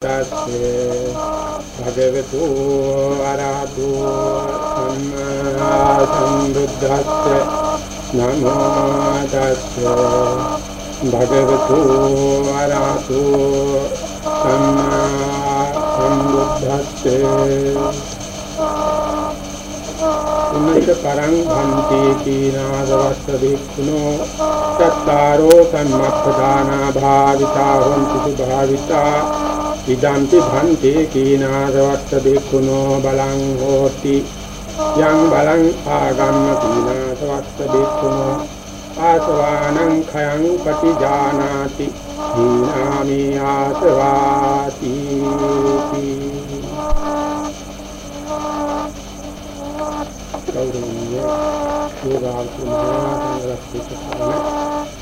තස්සේ භගවතු ආරහතු සම්මා සම්බුද්දස්සේ නමෝ තස්සේ භගවතු ආරහතු සම්මා සම්බුද්දස්සේ උන්නත පරං භන්ති කීනාදවස්ස වික්ඛුනෝ චත්තාරෝ සම්මප්පදානා භාවිතා හොන්ති භාවිතා ඉදන්ති භන්තේ කීනාසවත්ත බික්ඛුනෝ බලං හෝති යං බලං ආගම්ම කීනාසවත්ත බික්ඛුනෝ ආසවානං khයං පටිජානාති දීනාමි ආසවාති ගෞරවනීය යෝගාවතු මහා සංඝරත්නයේ සාරණ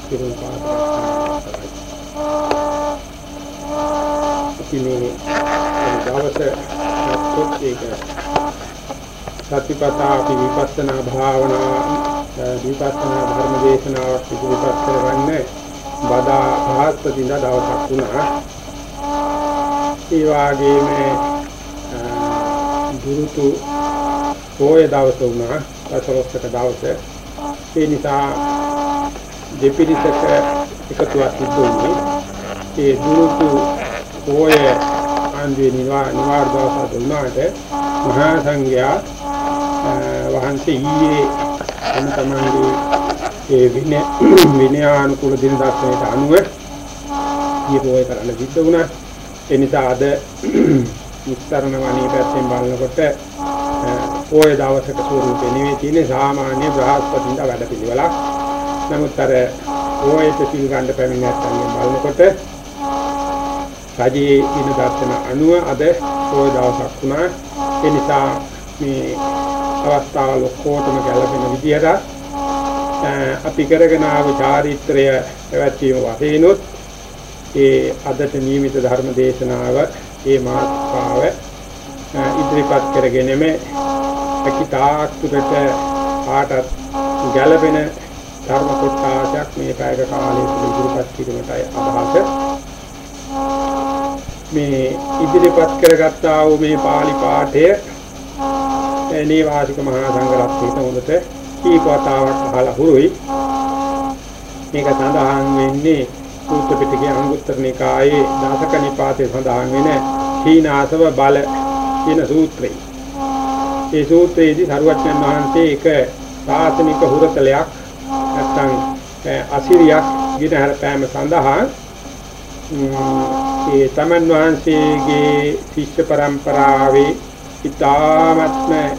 පිරුම්පාදයක් අපි මේ දවසේ පොත් එක සතිපතා අපි විපස්සනා භාවනා විපස්සනා ධර්ම දේශනාවක් ඉදිරිපත් කරගන්නේ බදා භාස්පතිඳ දවසක් වුණා. ඒ වගේම ගුරුතු පොය දවස වුණා. දසවස්තක දවස. ඒ නිසා දෙපිරිසක එකතුවක් සිදු වුණේ. ඒ ගුරුතු පොය ආන්දේ නිවා නිවාර දවසට උනාට මහා සංඝයා වහන්සේ ඊයේ තම තමන්ගේ ඒ විනය විනයානුකූල දින දර්ශනයට අනුව ඊයේ පොය කරන්න සිද්ධ වුණා. ඒ නිසා අද විස්තරණ වණී පැත්තෙන් බලනකොට පොය දවසක ස්වරූපේ නෙවෙයි තියෙන්නේ සාමාන්‍ය බ්‍රහස්පතින්ද වැඩපිළිවෙලක්. නමුත් අර පොයට සිල් ගන්න පැමිණෙන්නත් බලනකොට රජයේ දින දර්ශන අනුව අද පොය දවසක් වුණා. ඒ නිසා මේ අවස්ථාව ලොකෝටම ගැළපෙන විදිහට අපි කරගෙන ආව චාරිත්‍රය පැවැත්වීම වශයෙන්ුත් ඒ අදට නියමිත ධර්ම දේශනාව ඒ මාතෘකාව ඉදිරිපත් කරගෙනම අකිතාක් තුරට පාටත් ගැළපෙන ධර්ම කොටසක් මේ පැයක කාලය තුළ ඉදිරිපත් කිරීමටයි අදහස. මේ ඉදිරිපත් කරගත්තා වූ මේ pāli පාඨය නේවාසික මහා සංඝරත්නයට හොඳට කීපවතාවක් අහලා හුරුයි. මේක සඳහන් වෙන්නේ සූත්‍ර පිටකයේ අංගුත්තර නිකායේ දාසක නිපාතේ සඳහන් වෙන හීනාසව බල කියන සූත්‍රය. ඒ සූත්‍රයේදී සරුවච්චන් වහන්සේ එක සාසනික හුරතලයක් නැත්නම් අසිරියක් ගිනහර පෑම සඳහා ඒ තමන් වහන්සේගේ ශිෂ්‍ය පරම්පරාවේ ඊ타ත්ම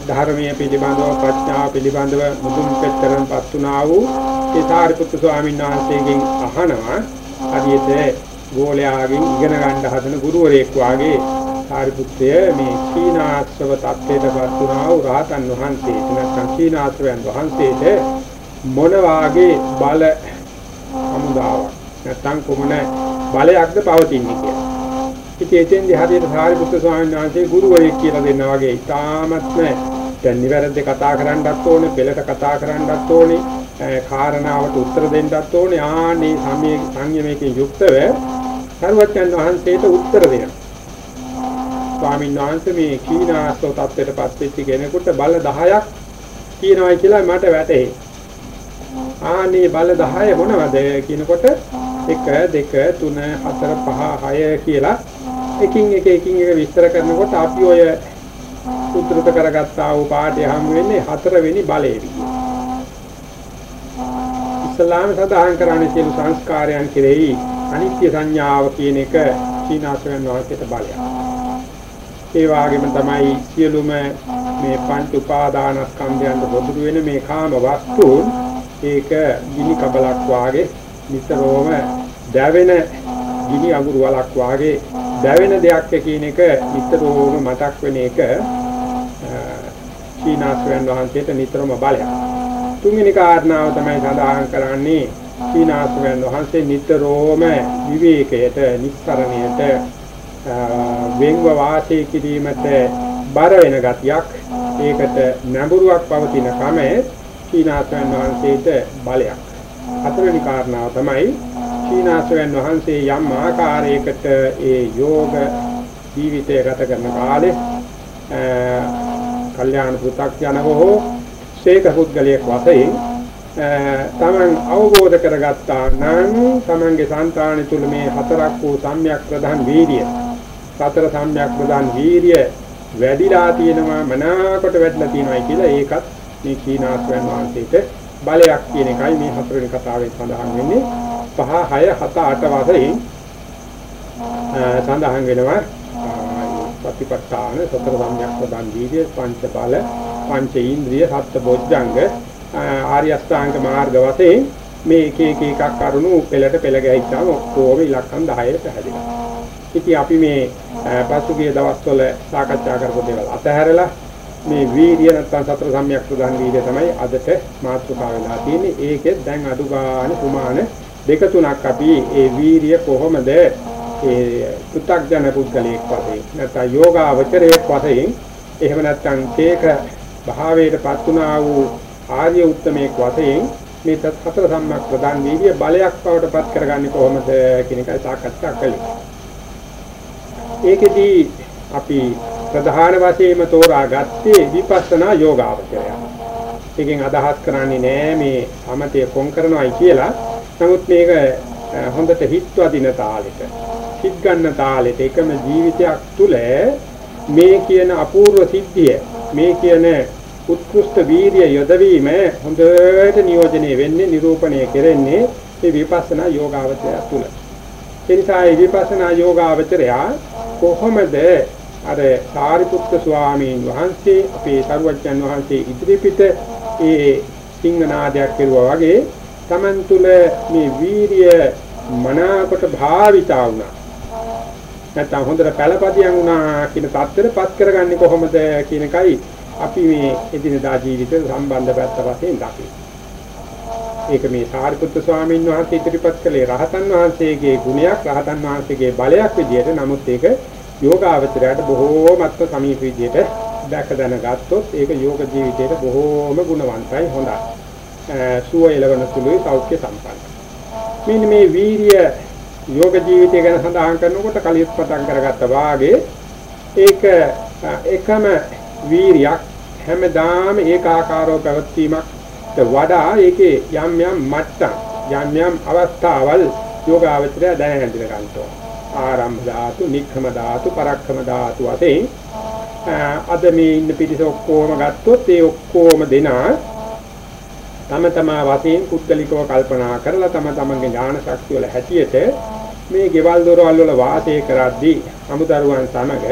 ධර්මයේ පිළිබඳව ප්‍රඥා පිළිබඳව මුදුන් පෙත්තරන් පත්ුණා වූ ඒ සාරිපුත්තු ස්වාමීන් වහන්සේගෙන් අහනවා. හරියට ගෝලයාගෙන් ඉගෙන ගන්න හදන ගුරුවරයෙක් වාගේ සාරිපුත්‍රය මේ සීනාස්ව තත්ත්වයට පත්ුණා වූ රහතන් වහන්සේට නැත්නම් සීනාස්වයන් වහන්සේට මොන වාගේ බල හමුදාවක්? නැත්නම් කොමන බලයක්ද පවතින්නේ කියලා. ඉතින් එතෙන්දී හරියට සාරිපුත්‍ර ස්වාමීන් වහන්සේ ගුරුවරයෙක් කියලා දෙන්නා වගේ ඉතාමත්ම දැන් නිවැරදි කතා කරන්නත් ඕනේ, පෙළට කතා කරන්නත් ඕනේ, කාරණාවට උත්තර දෙන්නත් ඕනේ. ආනේ සම්මේ සංයමයෙන් යුක්තව සර්වඥන් වහන්සේට උත්තර දෙනවා. ස්වාමීන් වහන්සේ මේ කීනාස්ව තත්ත්වයටපත් වෙච්ච කෙනෙකුට බල 10ක් කියනවායි කියලා මට වැටහේ. ආනේ බල 10 මොනවද කියනකොට 1 2 3 4 5 6 කියලා එකින් එක එකින් එක විස්තර කරනකොට අපි ඔය උද්දෘත කරගත්තා වූ පාඩය හම් වෙන්නේ හතරවෙනි බලයේ විදියට. ඉස්ලාම සදාහන් කරන්නේ සියලු සංස්කාරයන් කෙරෙහි අනිත්‍ය සංඥාව කියන එක සීනාසයන් වාක්‍යයට බලයක්. ඒ වගේම තමයි සියලුම මේ පංච උපාදානස්කන්ධයන්ට බොදුරු වෙන මේ කාම වස්තුන් ඒක ගිනි කබලක් වාගේ නිතරම දැවෙන ගිනි අඟුරු වලක් වාගේ දැවෙන දෙයක් කියන එක නිතරම මතක් වෙන එක චීනාස්වයන් වහන්සේට නිතරම බලයක්. තුන්වෙනි කාරණාව තමයි සඳහන් කරන්නේ චීනාස්වයන් වහන්සේ නිතරම විවේකයට, නිස්සරණයට, වෙන්ව වාසය කිරීමට බර වෙන ගතියක් ඒකට නැඹුරුවක් පවතින කම චීනාස්වයන් වහන්සේට බලයක්. හතරවෙනි කාරණාව තමයි සීනාසයන් වහන්සේ යම් ආකාරයකට ඒ යෝග ජීවිතය ගත කරන කාලේ කල්යාණ පු탁ඥව හෝ ශේක පුද්ගලයෙක් වශයෙන් තමන් අවබෝධ කරගත්තා නම් තමන්ගේ సంతාන තුල මේ හතරක් වූ සම්‍යක් ප්‍රධාන වීර්ය. සතර සම්‍යක් ප්‍රධාන වීර්ය වැඩිලා තියෙනවා මනාකොට වැඩිලා තියෙනවා කියලා ඒකත් මේ කීනාස්වයන් වහන්සේට බලයක් කියන එකයි මේ හතරවෙනි කතාවේ සඳහන් වෙන්නේ. 5 6 7 8 වශයෙන් සඳහන් වෙනවා ප්‍රතිපත්තාන සතර සම්‍යක් ප්‍රදාන් වීර්ය පංච බල පංච ඉන්ද්‍රිය සත්ත බොජ්ජංග ආර්ය අෂ්ටාංග මාර්ග වශයෙන් මේ එක එක එකක් කරුණු පෙළට පෙළ ගැහිච්චාම ඔක්කොම ඉලක්කම් 10ට පැහැදිලියි. ඉතින් අපි මේ පසුගිය දවස්වල සාකච්ඡා කරපු දේවල් අතහැරලා මේ වීර්ය නැත්නම් සතර සම්‍යක් ප්‍රදාන වීර්ය තමයි අදට මාතෘකාව වෙලා තියෙන්නේ. ඒකෙත් දැන් අඩු ගන්න ප්‍රමාණ දෙක තුනක් අපි ඒ වීර්ය කොහොමද ඒ පු탁ජන පුද්ගලයෙක් වශයෙන් නැත්නම් යෝගාවචරයෙක් වශයෙන් එහෙම නැත්නම් තේක භාවයටපත් වුණා වූ ආර්ය උත්තමයෙක් වශයෙන් මේ හතර සම්‍යක් ප්‍රදාන වීර්ය බලයක් බවට පත් කරගන්නේ කොහොමද කියන එක සාකච්ඡා කළේ. ඒකෙදී අපි ප්‍රධාන වශයෙන්ම තෝරාගත්තේ විපස්සනා යෝගාවචරය. ඒකෙන් අදහස් කරන්නේ නෑ මේ සමතය කොම් කරනවායි කියලා. නමුත් මේක හොඳට හිත්වදින තාලෙට, හිත් ගන්න තාලෙට එකම ජීවිතයක් තුළ මේ කියන අපූර්ව සිද්ධිය, මේ කියන උත්කෘෂ්ඨ වීර්ය යොදවීම හොඳට නියෝජනය වෙන්නේ, නිරූපණය කෙරෙන්නේ මේ විපස්සනා යෝගාවචරය තුළ. ඒ නිසා මේ විපස්සනා යෝගාවචරය කොහොමද අර සාරිපුත්ත ස්වාමීන් වහන්සේ අපේ සරුවච්චන් වහන්සේ ඉදිරිපිට ඒ සිංහනාදයක් කෙරුවා වගේ Taman තුල මේ වීරිය මනාකොට භාවිතා වුණා. නැත්නම් හොඳට පළපදියම් වුණා කියන தත්තරපත් කරගන්නේ කොහොමද කියන එකයි අපි මේ එදිනදා ජීවිතේ සම්බන්ධ පැත්ත වශයෙන් දකින්නේ. ඒක මේ සාරිපුත්‍ර ස්වාමීන් වහන්සේ ඉදිරිපත් කළේ රහතන් වහන්සේගේ ගුණයක් රහතන් වහන්සේගේ බලයක් විදිහට නමුත් ඒක යෝගාවචරයට බොහෝමත්ව සමීප විදියට දැක දැනගත්තොත් ඒක යෝග ජීවිතයට බොහෝම ගුණවන්තයි හොඳයි. සුව එළවන සුළුයි සෞඛ්‍ය සම්පන්නයි. මෙන්න මේ වීරිය යෝග ජීවිතය ගැන සඳහන් කරනකොට කලියත් පටන් කරගත්තා වාගේ ඒක එකම වීරියක් හැමදාම ඒකාකාරව පැවැත්වීමක් වඩා ඒකේ යම් යම් මට්ටම් යම් යම් අවස්ථාවල් යෝගාවචරය දැන හැඳින ගන්නවා. ආරම්භ ධාතු, නික්ඛම ධාතු, පරක්ඛම ධාතු වශයෙන් අද මේ ඉන්න පිටිස ඔක්කොම ගත්තොත් ඒ ඔක්කොම දෙනා තම තමා වශයෙන් පුද්ගලිකව කල්පනා කරලා තම තමන්ගේ ඥාන ශක්තිය වල හැටියට මේ ගෙවල් දොරවල් වල වාසය කරද්දී අමුදරුවන් සමග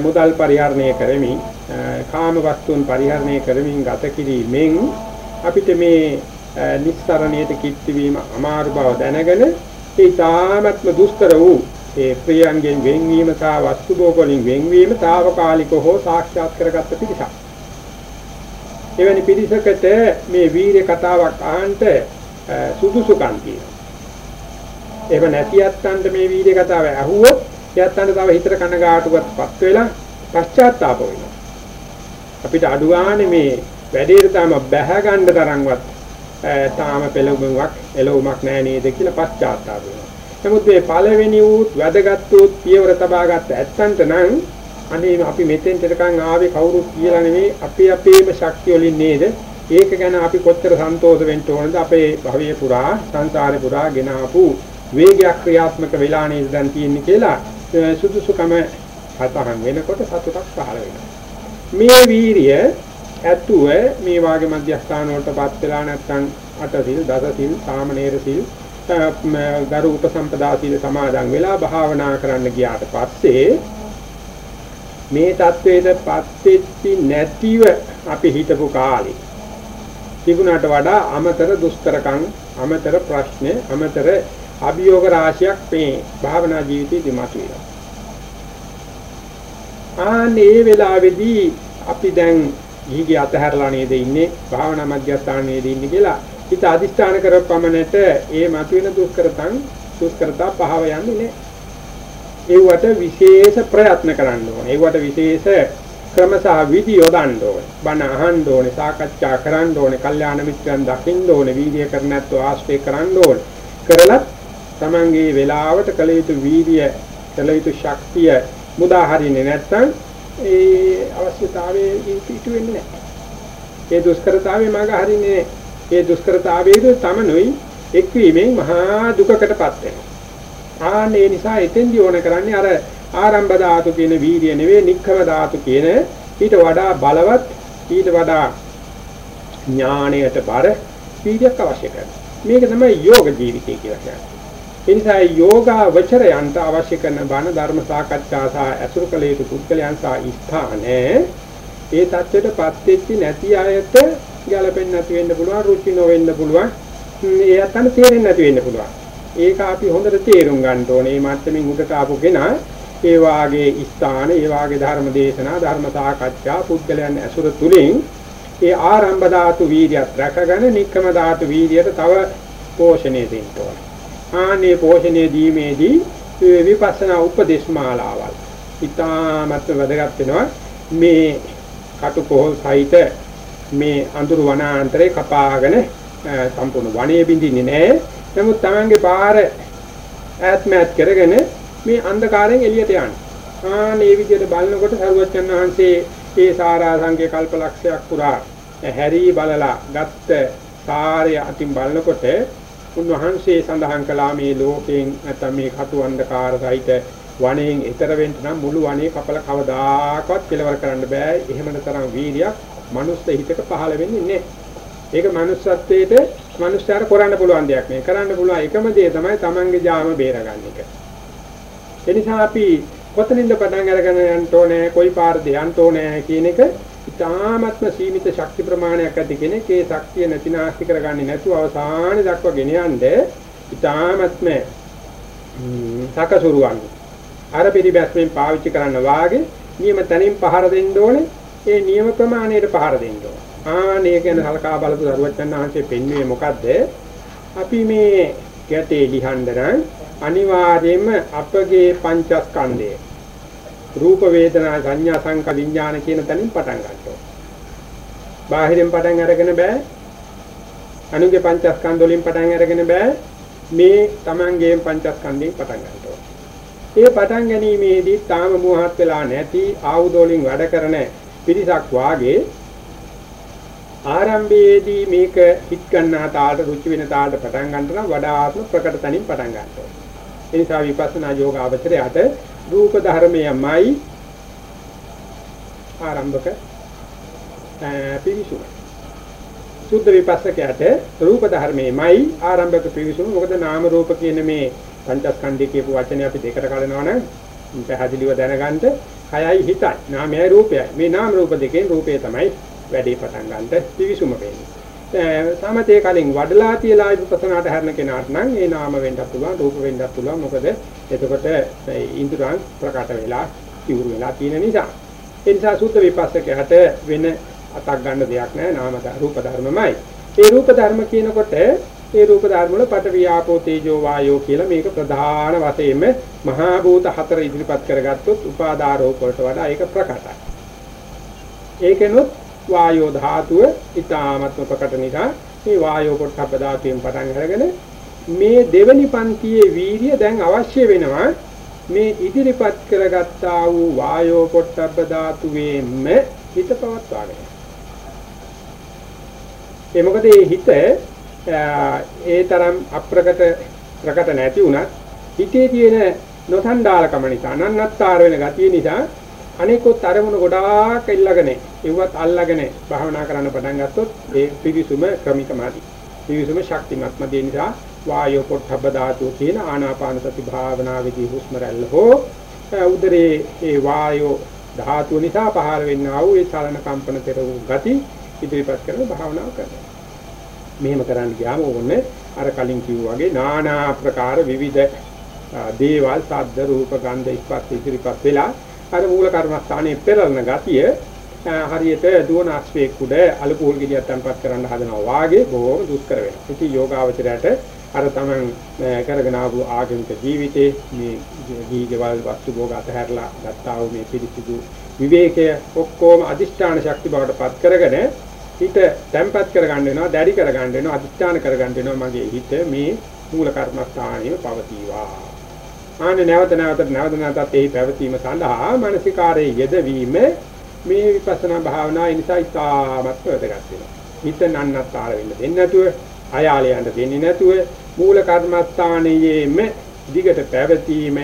මුදල් පරිහරණය කරමින් කාම වස්තුන් පරිහරණය කරමින් ගත කිරීමෙන් අපිට මේ නිස්සරණයට කිත්ති වීම අමාරු බව දැනගෙන ඒ තාමත්ම දුෂ්කර වූ ඒ ප්‍රියංගෙන් වෙන්වීම සහ වස්තු භෝග වලින් වෙන්වීම తాවකාලිකව හෝ සාක්ෂාත් කරගත්ත පිරිසක්. එවැනි පිරිසකට මේ වීර්ය කතාවක් අහන්න සුදුසුකම් තියෙනවා. එහෙම නැති යත්තන්ට මේ වීර්ය කතාව ඇහුවොත් යත්තන්ට තව හිතට කනගාටුවක්පත් වෙලා පශ්චාත්තාප වෙනවා. අපිට අඩු ගානේ මේ වැඩේට තම බැහැ ගන්න තරම්වත් තාම පෙළඹුමක් එළවුමක් නැහැ නේද කියලා පශ්චාත්තාප වෙනවා. නමුත් මේ පළවෙනි උත් වැදගත් උත් පියවර තබාගත්ත ඇත්තන්ට නම් අනේ අපි මෙතෙන්ට නිකන් ආවේ කවුරුත් කියලා නෙමෙයි අපි අපේම ශක්තිය වලින් නේද? ඒක ගැන අපි කොච්චර සන්තෝෂ වෙන්න ඕනද අපේ භවයේ පුරා සංසාරේ පුරා ගෙන ආපු වේගයක් ක්‍රියාත්මක වෙලා නේද දැන් තියෙන්නේ කියලා සුදුසුකම සතහන් වෙනකොට සතුටක් පහළ වෙනවා. මේ වීරිය ඇතුව මේ වාගේ මධ්‍යස්ථාන වලටපත් වෙලා නැත්නම් අටසිල් දසසිල් සාමණේර සිල් ගරු උපසම්පදා සීල සමාදන් වෙලා භාවනා කරන්න ගියාට පස්සේ මේ தത്വෙටපත් වෙච්චි නැතිව අපි හිතපු කාලේ තිබුණාට වඩා අමතර දුෂ්කරකම් අමතර ප්‍රශ්න අමතර අභියෝග රාශියක් මේ භාවනා ජීවිතයේදී මතුවෙනවා. ආනේ වෙලාවේදී අපි දැන් ගිහිගේ අතහැරලා නේද ඉන්නේ භාවනා මධ්‍යස්ථානයේද ඉන්නේ කියලා හිත අදිස්ථාන කරපමණට ඒ මතුවෙන දුෂ්කරතන් දුෂ්කරතා පහව යන්නේ නැහැ. ඒවට විශේෂ ප්‍රයත්න කරන්න ඕනේ. ඒවට විශේෂ ක්‍රමසහ විදි යොදන්න ඕනේ. බණ අහන්න ඕනේ, සාකච්ඡා කරන්න ඕනේ, කල්යාණ මිත්‍රයන් දකින්න ඕනේ, වීර්ය කරනත්ව ආශ්‍රය කරන්න ඕනේ. කරලත් තමන්ගේ වේලාවට කළ යුතු වීර්ය, කළ යුතු ශක්තිය මුදා හරින්නේ නැත්නම් ඒ අවශ්‍යතාවයේ පිටු වෙන්නේ නැහැ. ඒ දුෂ්කරතාවයේ මඟ හරින්නේ ඒ දුෂ්කරතාවයේ තමනුයි එක්වීමෙන් මහා දුකකටපත් වෙනවා. ආන්නේ නිසා එතෙන්දී ඕන කරන්නේ අර ආරම්භ ධාතු කියන වීර්ය නෙවෙයි නික්ඛම ධාතු කියන ඊට වඩා බලවත් ඊට වඩා ඥාණයට බර වීර්යයක් අවශ්‍ය කරනවා. මේක තමයි යෝග ජීවිතය කියලා කියන්නේ. ඒ නිසා යෝගාවචරයන්ට අවශ්‍ය කරන බණ ධර්ම සාකච්ඡා සහ අසුරු කළ යුතු පුද්ගලයන් සහ ස්ථානේ ඒ தත්ත්වයටපත් වෙච්ච නැති අයට ගැලපෙන්නේ නැති වෙන්න පුළුවන් රුචි නොවෙන්න පුළුවන් ඒ අතන තේරෙන්නේ නැති වෙන්න පුළුවන් ඒක අපි හොඳට තේරුම් ගන්න ඕනේ. මේ මට්ටමින් උඩට ආපු කෙනා ඒ වාගේ ස්ථාන ඒ වාගේ ධර්ම දේශනා ධර්ම සාකච්ඡා පුද්ගලයන් ඇසුර තුලින් ඒ ආරම්භ ධාතු වීර්යත් රැකගෙන නික්කම ධාතු වීර්යයට තව පෝෂණය දෙන්න ඕනේ. ආනේ පෝෂණය දීමේදී විපස්සනා උපදේශ මාලාවල් ඊටමත් වැදගත් වෙනවා. මේ කටුකොහල් සහිත මේ අඳුරු වනාන්තරේ කපාගෙන සම්පූර්ණ වනයේ බින්දින්නේ නැහැ. නමුත් Tamange පාර ඈත්මත් කරගෙන මේ අන්ධකාරයෙන් එළියට යන්නේ. ආනේ විදිහට බලනකොට සරුවච්චන් වහන්සේ ඒ සාරා සංකේ කල්පලක්ෂයක් පුරා හැරී බලලා ගත්ත සාරය අතින් බලනකොට උන්වහන්සේ සඳහන් කළා මේ ලෝකයෙන් නැත්නම් මේ කටු අන්ධකාර සහිත වනයෙන් ඈතර වෙන්න නම් මුළු වනේ කපල කවදාකවත් කෙලවර කරන්න බෑ. එහෙමන තරම් වීර්යයක් මනුස්ස හිතක පහළ වෙන්නේ නැහැ. ඒක manussත්වයේට මනුස්සයාට කරන්න පුළුවන් දෙයක් නෙවෙයි. කරන්න පුළුවන් එකම දේ තමයි Tamange ජාම බේරගන්න එක. ඒ නිසා අපි කොතනින්ද පටන් අරගෙන යන්න ඕනේ, කොයි පාරද යන්න ඕනේ කියන එක ඉතාමත්ම සීමිත ශක්ති ප්‍රමාණයක් ඇති කෙනෙක් ඒ ශක්තිය නැතිනාස්ති කරගන්නේ නැතුව අවසානයේ දක්වා ගෙන යන්නේ ඉතාමත්ම සකසුරුවන් අර පිළිබැස්මෙන් පාවිච්චි කරන්න වාගේ නියම තනින් පහර දෙන්න ඕනේ ඒ නියම ප්‍රමාණයට පහර දෙන්න ඕනේ ආනේ කියන හලකා බලපු දරුවචන් ආංශේ පෙන්වුවේ මොකද්ද අපි මේ ගැටේ ලිහන්න නම් අනිවාර්යයෙන්ම අපගේ පංචස්කන්ධය රූප වේදනා සංඥා සංක විඥාන කියන තැනින් පටන් ගන්නවා. බාහිරින් පටන් අරගෙන බෑ. අනුගේ පංචස්කන්ධ වලින් පටන් අරගෙන බෑ. මේ Tamanගේ පංචස්කන්ධයෙන් පටන් ගන්නවා. ඒ පටන් ගැනීමේදී තාම මෝහත් වෙලා නැති ආයුධ වලින් වැඩ කරන පිරිසක් වාගේ ආරම්භයේදී මේක හිට ගන්නා තාලට රුචි වෙන තාලට පටන් ගන්නට නම් වඩාත්ම ප්‍රකට තනින් පටන් ගන්නවා. ඒ නිසා විපස්සනා යෝග අවචරයට රූප ධර්මයමයි ආරම්භක පිවිසුම. සුද්ධ විපස්සකයට රූප ධර්මයමයි ආරම්භක පිවිසුම. මොකද නාම රූප කියන මේ පංචස්කන්ධය කියපු වචනේ අපි දෙකට කඩනවා නම් පැහැදිලිව දැනගන්න කයයි හිතයි. නාමයයි රූපයයි. මේ නාම රූප දෙකෙන් රූපය තමයි වැඩේ පටන් ගන්නට පිවිසුම වෙන්නේ. සමතේ කලින් වඩලා තියලා විපස්සනාට හැරෙන කෙනාට නම් ඒ නාම වෙන්නත් පුළුවන් රූප වෙන්නත් පුළුවන්. මොකද එතකොට ඉන්ද්‍රයන් ප්‍රකට වෙලා ඉවුරු වෙලා තියෙන නිසා. ඒ නිසා සුද්ධ විපස්සකයට වෙන අතක් ගන්න දෙයක් නැහැ. නාම රූප ධර්මමයි. ඒ රූප ධර්ම කියනකොට ඒ රූප ධර්ම වල පට වියාපෝ තේජෝ වායෝ කියලා මේක ප්‍රධාන වශයෙන්ම මහා භූත හතර ඉදිරිපත් කරගත්තොත් උපාදාරෝප වලට වඩා ඒක ප්‍රකටයි. ඒකෙනොත් වායෝ ධාතුව ඊ타මත්ම ප්‍රකට නිසා මේ වායෝ පොට්ටබ්බ ධාතුවෙන් පටන් අරගෙන මේ දෙවනි පන්තියේ වීර්ය දැන් අවශ්‍ය වෙනවා මේ ඉදිරිපත් කරගත්තා වූ වායෝ පොට්ටබ්බ ධාතුවේම හිත පවත්වාගෙන. ඒ මොකද මේ හිත ඒ තරම් අප්‍රකට ප්‍රකට නැති වුණත් හිතේ තියෙන නොසන්ඩාලකම නිසා නන්නත්තර වෙන ගතිය නිසා අනිකොත් අරමුණු ගොඩාක් ඉල්ලගෙන ඒවත් අල්ලගෙන භාවනා කරන්න පටන් ගත්තොත් ඒ පිවිසුම ක්‍රමිකමාදී. පිවිසුම ශක්තිමත්ම දේ නිසා වායෝ පොට්ටබ්බ ධාතුව කියන ආනාපාන සති භාවනාවේදී හුස්ම රැල්ල හෝ උදරේ ඒ වායෝ ධාතුව නිසා පහළ වෙන්නා වූ ඒ චලන කම්පන තෙර වූ ගති ඉදිරිපත් කරන භාවනාව කරනවා. මෙහෙම කරන්න ගියාම ඕනේ අර කලින් කිව්වා වගේ নানা ආකාර විවිධ දේවල් ශබ්ද රූප ගන්ධ ස්පර්ශ ඉදිරිපත් වෙලා අර මූල කර්මස්ථානයේ පෙරලන ගතිය හරියට දුවන අස්වැක් උඩ අලුපෝල් ගෙඩියක් තැම්පත් කරන්න හදනවා වාගේ බොහොම දුෂ්කර වෙනවා. ඉතින් යෝගාවචරයට අර තමන් කරගෙන ආපු ආගමික ජීවිතේ මේ දීගවල් වස්තු භෝග අතහැරලා ගත්තා වූ මේ පිළිසිදු විවේකය ඔක්කොම අදිෂ්ඨාන ශක්ති බවට පත් කරගෙන හිත තැම්පත් කරගන්න වෙනවා, දැඩි කරගන්න වෙනවා, අදිෂ්ඨාන කරගන්න වෙනවා මගේ හිත මේ මූල කර්මස්ථානයේ පවතිවා. ආන නැවත නැවත නැවත නැවතත් එහි පැවතීම සඳහා මානසිකාරයේ යෙදවීම මේ විපස්සනා භාවනාව නිසා ඉතාමත් වැදගත් වෙනවා. හිත නන්නත්තර වෙන්න දෙන්නේ නැතුව, අයාලයන්ට දෙන්නේ නැතුව මූල කර්මස්ථානයේම දිගට පැවතීම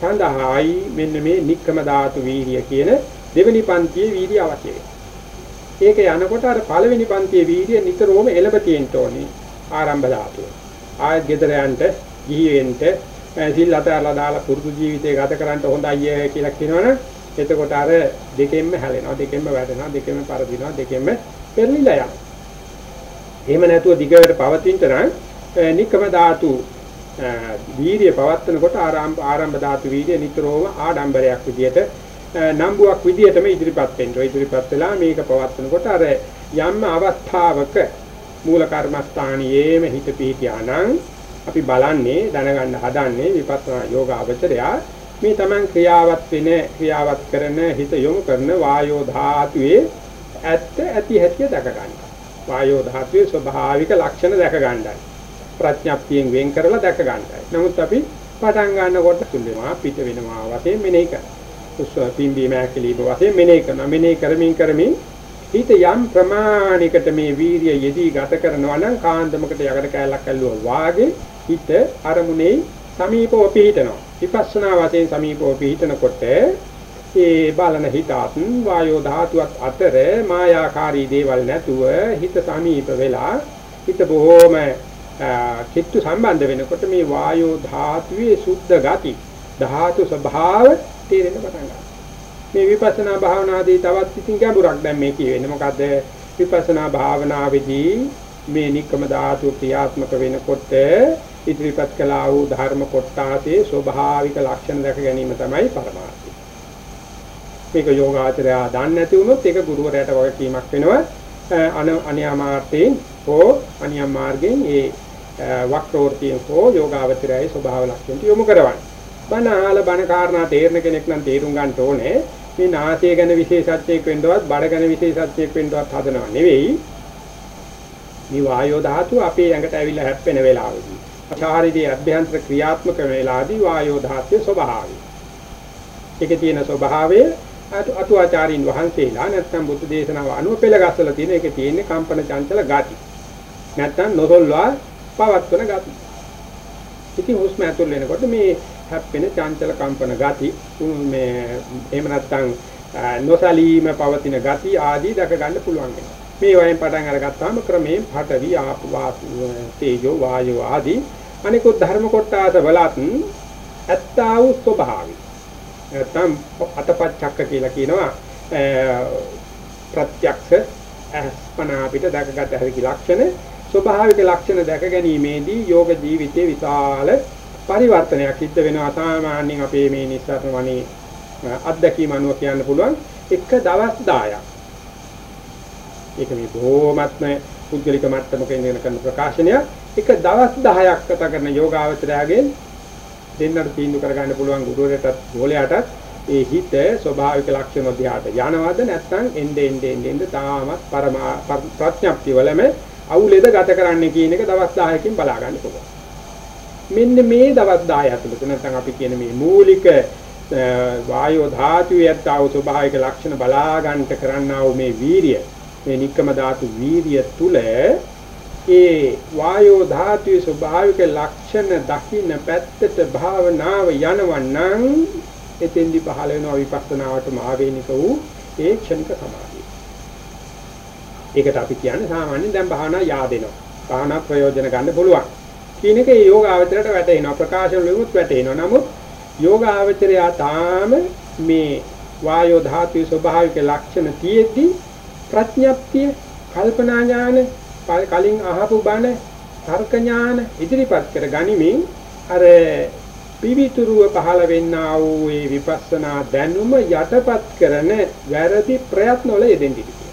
සඳහායි මෙන්න මේ නික්කම ධාතු වීර්ය කියන දෙවෙනි පන්තියේ වීර්ය අවශ්‍ය ඒක යනකොට අර පළවෙනි පන්තියේ වීර්ය නිතරම එළඹ තියෙන්න ඕනේ ආරම්භ ධාතුව. ආයෙත් ගෙදර යන්න, ගිහි වෙන්න, සිල් අතහැරලා දාලා පුරුදු ජීවිතය ගත කරන්න හොඳයි කියලා කියනවනේ. එතකොට අර දෙකෙන්ම හැලෙනවා, දෙකෙන්ම වැටෙනවා, දෙකෙන්ම පරදිනවා, දෙකෙන්ම පෙරලිලා යනවා. එහෙම නැතුව දිගට පවතින්න නම් නික්කම ධාතු වීර්ය පවත්නකොට ආරම්භ ආරම්භ ධාතු වීර්ය නිතරම ආඩම්බරයක් විදියට නම්බුවක් විදියටම ඉදිරිපත් වෙන්න. ඉදිරිපත් වෙලා මේක පවත්නකොට අර යම් අවස්ථාවක මූල කර්මස්ථානියේම හිත පිහිටියානම් අපි බලන්නේ දැනගන්න හදන්නේ විපස්සනා යෝග අවචරයා මේ Taman ක්‍රියාවත් වෙන ක්‍රියාවත් කරන හිත යොමු කරන වායෝ ධාතුවේ ඇත්ත ඇති හැටි දැක ගන්න. වායෝ ධාතුවේ ස්වභාවික ලක්ෂණ දැක ගන්නයි. ප්‍රඥප්තියෙන් වෙන් කරලා දැක ගන්නයි. නමුත් අපි පටන් ගන්නකොට තුන්දෙනා පිට වෙනවා වශයෙන් මෙනෙහි කරනවා. උස්ව පිම්බීම ඇකිලිම වශයෙන් මෙනෙහි කරනවා. මෙනෙහි කරමින් කරමින් හිත යම් ප්‍රමාණයකට මේ වීරිය යෙදී ගත කරනවා නම් කාන්දමකට යකඩ කැලක් ඇල්ලුවා වාගේ හිත අරමුණේ සමීපව පිහිටනවා. විපස්සනා වශයෙන් සමීපව පිහිටනකොට ඒ බලන හිතත් වායෝ ධාතුවත් අතර මායාකාරී දේවල් නැතුව හිත සමීප වෙලා හිත බොහොම චිත්ත සම්බන්ධ වෙනකොට මේ වායෝ ධාතුවේ සුද්ධ ගති ධාතු ස්වභාව තේරෙන්න පටන් ගන්නවා. මේ විපස්සනා භාවනාදී තවත් ඉතින් ගැඹුරක් දැන් මේ කියවෙන්නේ මොකද්ද? විපස්සනා භාවනාවේදී මේ නික්කම ධාතු ක්‍රියාත්මක වෙනකොට ඉදිරිපත් කළා වූ ධර්ම කොටාසේ ස්වභාවික ලක්ෂණ දැක ගැනීම තමයි පරමාර්ථය. මේක යෝගාචරය දන්නේ නැති වුණොත් ඒක ගුරුවරයාට වගකීමක් වෙනවා. අනියමාර්ථයෙන් හෝ අනියම් මාර්ගයෙන් ඒ වක්‍රෝර්තියෙන් හෝ යෝගාවචරයේ ස්වභාව ලක්ෂණ යොමු කරවන්නේ. බණ අහලා බණ කාරණා තේරෙන කෙනෙක් නම් තේරුම් ගන්න ඕනේ මේ නාසය ගැන විශේෂඥයෙක් වෙන්නවත් බඩ ගැන විශේෂඥයෙක් වෙන්නවත් හදනව නෙවෙයි. මේ වායෝ ධාතුව අපේ ඇඟට ඇවිල්ලා හැප්පෙන වෙලාවෙදී ශාරීරික අභ්‍යන්තර ක්‍රියාත්මක වෙලාදී වායෝ ධාතුවේ ස්වභාවය. ඒකේ තියෙන ස්වභාවය අතුආචාරින් වහන්සේලා නැත්නම් බුද්ධ දේශනාව අනුව පෙළගස්සලා තියෙන එකේ තියෙන කම්පන චංචල ගති. නැත්නම් නොසොල්වා පවත්වන ගති. ඉතින් හුස්ම ඇතුල් වෙනකොට මේ හැප්පෙන චංචල කම්පන ගති මේ එහෙම නැත්නම් නොසලීම පවතින ගති ආදී දැක ගන්න පුළුවන් වෙනවා. මේ වයින් පටන් අරගත්තාම ක්‍රමයෙන් පඨවි ආපවා තේජෝ වායෝ ආදී අනිකුත් ධර්ම කොටස වලත් ඇත්තා වූ ස්වභාවය. නැත්නම් අතපච්චක්ක කියලා කියනවා ප්‍රත්‍යක්ෂ අස්පනා අපිට දැකගත හැකි ලක්ෂණ ස්වභාවික ලක්ෂණ දැක ගැනීමේදී යෝග ජීවිතයේ විශාල පරිවර්තනයක් සිද්ධ වෙනවා සාමාන්‍යයෙන් අපේ මේ නිස්සාරණ වනේ අත්දැකීම අනුව කියන්න පුළුවන් එක දවස් 10ක්. ඒක මේ බොහොමත්ම පුද්ගලික මට්ටමක ඉඳගෙන කරන ප්‍රකාශනය එක දවස් 10ක් කතා කරන යෝගාවචරයාගෙන් දෙන්නට තීන්දුව කරගන්න පුළුවන් ගුරුවරයාටත් ගෝලයාටත් ඒ හිත ස්වභාවික ලක්ෂණ දිහාට යනවද නැත්නම් එnde ende ende තාමත් පරමා ප්‍රඥප්ති වලම අවුලෙද ගත කරන්න කියන එක දවස් 10කින් බලා ගන්න පුළුවන්. මෙන්න මේ දවස් 10 ඇතුළත නැත්නම් අපි කියන මේ මූලික වායෝ ධාතුවේ යත්තාව ස්වභාවික ලක්ෂණ බලා ගන්නට කරන්නා වූ මේ වීරිය මේ නික්කම ධාතු වීරිය තුල ඒ වායෝ ධාතුවේ ස්වභාවික ලක්ෂණ දකින්න පැත්තට භාවනාව යනවන්නම් එතෙන්දි පහළ වෙන විපස්සනාවටම ආවේනික වූ ඒ ක්ෂණික සමාධිය. ඒකට අපි කියන්නේ සාමාන්‍යයෙන් දැන් භාවනා yaadෙනවා. භාවනා ප්‍රයෝජන ගන්න පුළුවන්. කියන එක ඒ යෝගාවචරයට වැටෙනවා ප්‍රකාශන වලිමුත් වැටෙනවා නමුත් යෝගාවචරයා තාම මේ වායෝ ධාතුවේ ස්වභාවික ලක්ෂණ තියෙද්දි ප්‍රඥප්තිය කල්පනා ඥාන කලින් අහපු බණ තර්ක ඥාන ඉදිරිපත් කර ගනිමින් අර පිවිතුරුව පහළ වෙන්නා වූ ඒ විපස්සනා දැනුම යටපත් කරන වැරදි ප්‍රයත්න වල යෙදෙන්න ඉතියි.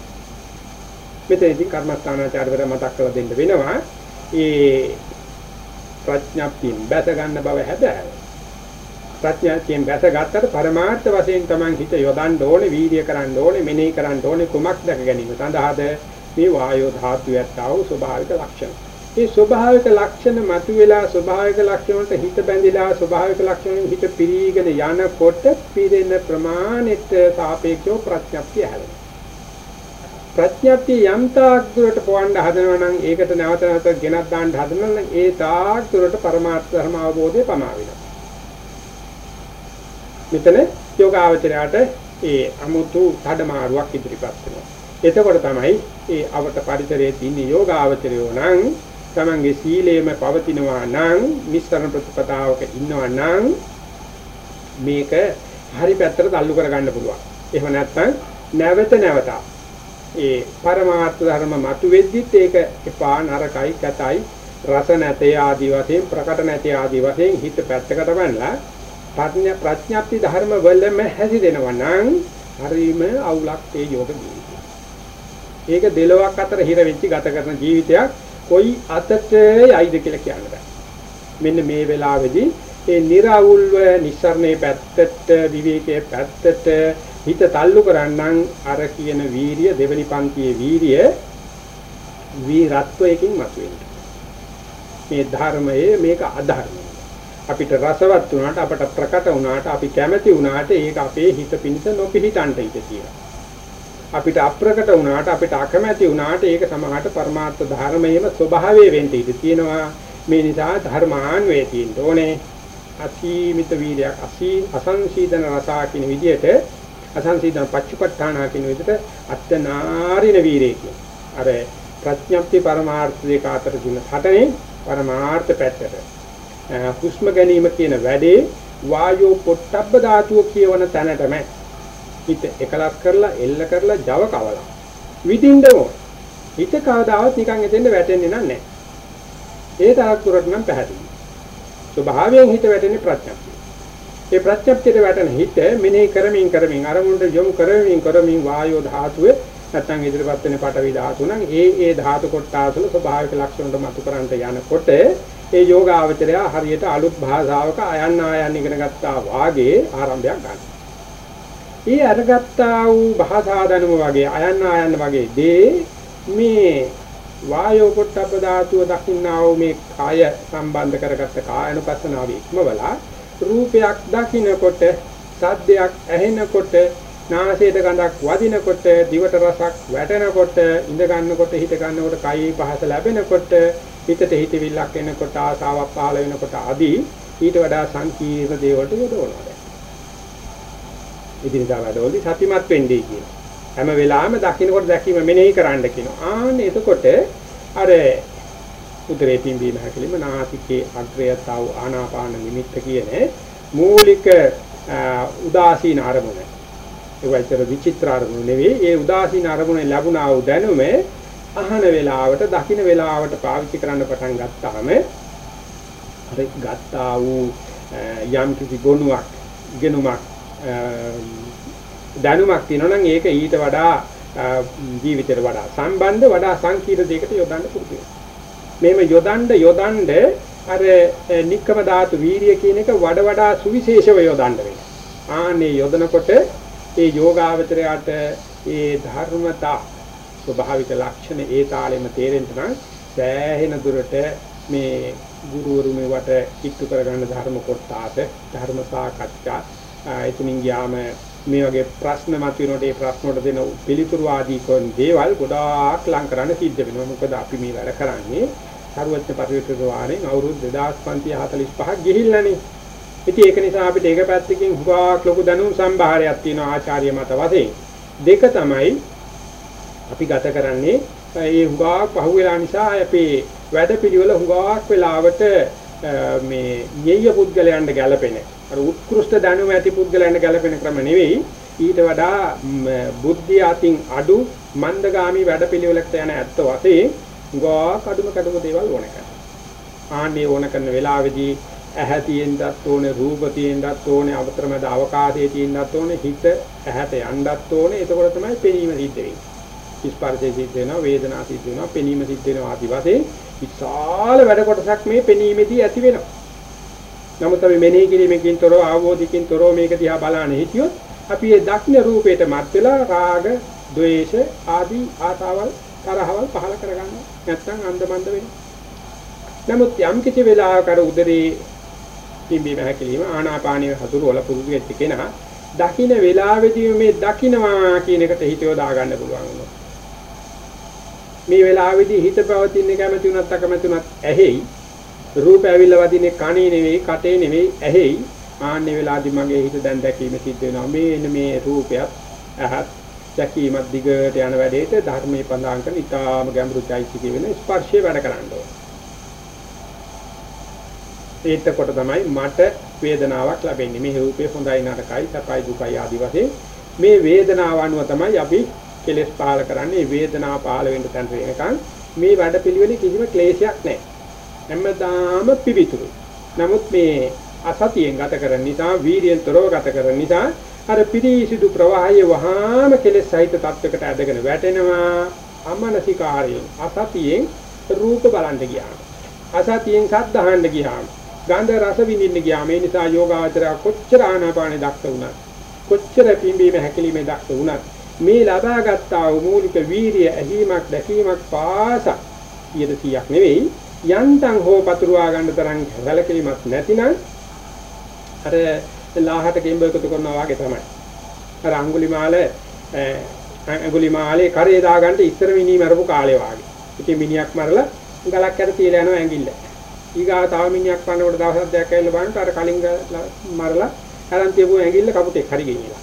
මෙතනදී කර්මස්ථානාචාර්යවර මතක් කරලා දෙන්න වෙනවා. ඒ ප්‍රඥාප්තියෙන් බැස ගන්න බව හැබැයි ප්‍රඥාප්තියෙන් බැස ගත්තට පරමාර්ථ වශයෙන් Taman හිත යොදන්න ඕනේ වීර්ය කරන්න ඕනේ මෙනෙහි කරන්න ඕනේ කුමක් දැක ගැනීම සඳහාද? මේ වායෝ ධාතු යත්තව ස්වභාවික ලක්ෂණ. ඒ ස්වභාවික ලක්ෂණ මතුවලා ස්වභාවික ලක්ෂණ වලට හිත බැඳිලා ස්වභාවික ලක්ෂණ හිත පිරීගෙන යනකොට පිරෙන ප්‍රමාණයට සාපේක්ෂව ප්‍රඥප්තිය හැදෙනවා. ප්‍රඥප්තිය යම් තාක් දුරට පවන්න හදනවා නම් ඒකට නැවත නැවත ගෙනත් දාන්න හදනවා නම් ඒ තාක් දුරට පරමාර්ථ ධර්ම අවබෝධය පමා වෙනවා. මෙතන යෝගාවචරයට ඒ අමුතු මාරුවක් ඉදිරිපත් වෙනවා. එතකොට තමයි ඒ අවට පරිසරයේ තියෙන යෝගාවචරයෝ නම් තමන්ගේ සීලයම පවතිනවා නම් නිස්සරණ ප්‍රතිපදාවක ඉන්නවා නම් මේක හරි පැත්තට තල්ලු කරගන්න පුළුවන්. එහෙම නැත්නම් නැවත නැවතත් ඒ පරමාර්ථ ධර්ම මතුවෙද්දිත් ඒක එපා නරකයි කතයි රස නැතේ ආදී වශයෙන් ප්‍රකට නැතේ ආදී වශයෙන් හිත පැත්තකට වන්නලා ප්‍රඥා ප්‍රඥාප්ති ධර්ම වලම හැසිරෙනවා නම් හරීම අවුලක් ඒ යෝග ජීවිතය. ඒක දෙලොවක් අතර හිර වෙච්ච ගත කරන ජීවිතයක් කොයි අතට යයිද කියලා කියන්න බෑ. මෙන්න මේ වෙලාවේදී ඒ निराවුල්ව නිස්සරණේ පැත්තට විවේකයේ පැත්තට හිත තල්ලු කරන්නම් අර කියන වීරිය දෙවනි පන්තියේ වීරිය වීරත්වයකින් මතුවෙන්නේ. මේ ධර්මයේ මේක අධර්මයි. අපිට රසවත් වුණාට අපට ප්‍රකට වුණාට අපි කැමති වුණාට ඒක අපේ හිත පිණිස නොපිහිටන්ට ඉඳ තියෙනවා. අපිට අප්‍රකට වුණාට අපිට අකමැති වුණාට ඒක සමහරට පරමාර්ථ ධර්මයේම ස්වභාවය වෙන්න ඉඩ තියෙනවා. මේ නිසා ධර්මාන්වේ තියෙන්න ඕනේ. අසීමිත වීර්යයක් අසී අසංසීදන රසා කියන විදිහට අසංසීදන පච්චපට්ඨානා කියන විදිහට අත්නාරින වීරය කියන. අර ප්‍රඥප්ති පරමාර්ථ දෙක අතර දුන හටනේ පරමාර්ථ පැත්තට. හුස්ම ගැනීම කියන වැඩේ වායෝ පොට්ටබ්බ ධාතුව කියවන තැනටම හිත එකලස් කරලා එල්ල කරලා Java කවලා විදින්න ඕන. හිත කවදාවත් නිකන් එතෙන්ද වැටෙන්නේ නැහැ. ඒ තරක් දුරට නම් පැහැදිලි. ස්වභාවයෙන් හිත වැටෙන්නේ ප්‍රඥප්තිය. ඒ ප්‍රඥප්තියට වැටෙන හිත මෙනෙහි කරමින් කරමින් අරමුණට යොමු කරමින් කරමින් වායෝ ධාතුවේ නැත්නම් ඉදිරිපත් වෙන පටවි ධාතු නම් ඒ ඒ ධාතු කොටාසල ස්වභාවික ලක්ෂණ වලට මතු කරන්ට යනකොට ඒ යෝගාවචරය හරියට අලුත් භාෂාවක අයන්න ආයන්න ඉගෙන ගත්තා වාගේ ආරම්භයක් ගන්නවා. ඒ අරගත්තා වූ භාෂා දැනුම වගේ අයන්න ආයන්න වගේ දේ මේ වායෝ පොට්ටබ්බ ධාතුව දකින්නා වූ මේ කාය සම්බන්ධ කරගත්ත කායනුපස්සනාවේ ඉක්මවලා රූපයක් දකින්නකොට සද්දයක් ඇහෙනකොට නාසයට ගඳක් වදිනකොට දිවට රසක් වැටෙනකොට ඉඳ ගන්නකොට හිත ගන්නකොට කයි පහස ලැබෙනකොට හිතට හිතවිල්ලක් එනකොට ආසාවක් පහළ වෙනකොට ආදී ඊට වඩා සංකීර්ණ දේවල්ට යොදවනවා ඉදිරියදා වැඩවලදී සතිමත් වෙන්නේ කියනවා. හැම වෙලාවෙම දකින්නකොට දැකීම මෙනෙහි කරන්න කියනවා. ආන්න එතකොට අර උදරේ පිම්බීම හැකලිම නාසිකේ අග්‍රයතාව ආනාපාන නිමිත්ත කියන මූලික උදාසීන අරමුණ. ඒ වයිතර විචිත්‍ර අරමුණ නෙවෙයි. ඒ උදාසීන අරමුණ ලැබුණා වූ දැනුම අහන වෙලාවට දකින්න වෙලාවට පාවිච්චි කරන්න පටන් ගත්තාම අර ගත්තා වූ යම් කිසි ගුණයක් ගෙනුමක් දැනුමක් තියෙනවා නම් ඒක ඊට වඩා ජීවිතයට වඩා සම්බන්ධ වඩා සංකීර්ණ දෙයකට යොදන්න පුරුදු මෙහෙම යොදන්න යොදන්න අර නික්කම ධාතු වීරිය කියන එක වඩ වඩා සුවිශේෂව යොදන්න වෙනවා. ආනේ යොදනකොට ඒ යෝගාවචරයට ඒ ධර්මතා ස්වභාවික ලක්ෂණ ඒ තාලෙම තේරෙන්න නම් සෑහෙන දුරට මේ ගුරුවරු මේවට ඉක්තු කරගන්න ධර්ම කොටස ධර්ම සාකච්ඡා එතනින් ගියාම මේ වගේ ප්‍රශ්න මතුවෙනකොට ඒ ප්‍රශ්න වලට දෙන පිළිතුරු ආදී කොන් දේවල් ගොඩාක් ලං කරන්න සිද්ධ වෙනවා. මොකද අපි මේ වැඩ කරන්නේ සරුවත්න පරිවිතර වාරෙන් අවුරුදු 2545ක් ගිහිල්ලානේ. ඉතින් ඒක නිසා අපිට ඒක පැත්තකින් හුඟක් ලොකු දැනුම් සම්භාරයක් තියෙනවා ආචාර්ය මත වශයෙන්. දෙක තමයි අපි ගත කරන්නේ ඒ හුඟක් පහුවෙලා නිසා අපේ වැඩපිළිවෙල හුඟක් වෙලාවට මේ ඤෙය්‍ය පුද්ගලයන්ට ගැළපෙන්නේ අර උත්කෘෂ්ඨ දැනුම ඇති පුද්ගලයන්ට ගැලපෙන ක්‍රම නෙවෙයි ඊට වඩා බුද්ධිය අතින් අඩු මන්දගාමි වැඩපිළිවෙලකට යන ඇත්ත වශයෙන් ගා කඩුම කඩුම දේවල් ඕන කරනවා. ආන්නේ ඕන කරන වෙලාවේදී ඇහැ තියෙන්නත් ඕනේ රූප තියෙන්නත් ඕනේ අවතරමද අවකාශයේ තියෙන්නත් ඕනේ හිත ඇහැට යන්නත් ඕනේ. එතකොට තමයි පෙනීම සිද්ධ වෙන්නේ. ස්පර්ශයේ සිද්ධ වෙනවා වේදනා සිද්ධ වෙනවා පෙනීම සිද්ධ වෙනවා ආදි වශයෙන් විශාල වැඩ කොටසක් මේ පෙනීමේදී ඇති වෙනවා. නමුත් අපි මෙනෙහි කිරීමකින් තොරව ආවෝධිකින් තොරව මේක දිහා බලන්න හිටියොත් අපි ඒ දක්න රූපයට මත් වෙලා රාග, ద్వේෂ ආදී ආසාවල් තරහවල් පහල කරගන්නවා. නැත්නම් අන්දමන්ද වෙනවා. නමුත් යම් කිසි වෙලාවක අර උදරේ පිම්බීම හැකිලිම ආනාපානිය හසුරුවල පුරුදු වෙච්ච කෙනා දකින්න වෙලාවේදී මේ දකින්නවා කියන එකට හිතව දාගන්න පුළුවන් වුණා. මේ වෙලාවේදී හිත පවතින කැමති උනත් අකමැති උනත් ඇහෙයි. රූප ඇවිල්ලා වදින්නේ කනේ නෙවෙයි, කටේ නෙවෙයි, ඇහෙයි. ආන්නේ වෙලාවේදී මගේ හිත දැන් දැකීම සිද්ධ වෙනවා. මේ මේ රූපයත් ඇහත් දැකීමත් දිගට යන වැඩේට ධර්මයේ පඳාන් කරන ඊටාම ගැඹුරු චෛත්‍ය වෙන ස්පර්ශය වැඩ කරන්න ඕන. ඒකකොට තමයි මට වේදනාවක් ලැබෙන්නේ. මේ රූපේ හොඳයි නරකයි, සපයි දුකයි ආදි වශයෙන් මේ වේදනාව අනුව තමයි අපි කෙලෙස් පහල කරන්නේ. වේදනාව පහල වෙන්න තැන වෙනකන් මේ වැඩපිළිවෙලේ කිසිම ක්ලේශයක් නැහැ. හැමදාම පිවිතුරු. නමුත් මේ අසතියෙන් ගත කරන නිසා, වීර්යයෙන් තොරව ගත කරන නිසා අර පිරිසිදු ප්‍රවාහයේ වහාම කෙලෙස් සහිත තත්වයකට ඇදගෙන වැටෙනවා. අමනසිකාරයෙන් අසතියෙන් රූප බලන්න ගියාම අසතියෙන් සද්ද අහන්න ගියාම ගන්ධ රස විඳින්න ගියාම ඒ නිසා යෝගාවචරය කොච්චර ආනාපානෙ දක්ෂ වුණත් කොච්චර පිම්බීම හැකිලිමේ දක්ෂ වුණත් මේ ලබාගත්තා වූ මූලික වීරිය ඇහිමක් දැකීමක් පාස 100ක් නෙවෙයි යන්තම් හෝ පතුරවා ගන්න තරම් හැලකිලිමත් නැතිනම් අර ලාහට ගෙම්බ එකතු කරනවා වගේ තමයි. අර අඟුලිමාල අඟුලිමාලේ කරේ දාගන්න ඉස්සර මිනි මරපු කාලේ වාගේ. ඉතින් මිනිහක් මරලා ගලක් යට තියලා යනවා ඇඟිල්ල. ඊගා තව මිනිහක් පන්නකොට දවසක් දෙකක් ඇවිල්ලා බලන්න අර කලින් මරලා අරන් තියපු ඇඟිල්ල කපුටෙක් හරි ගෙනියලා.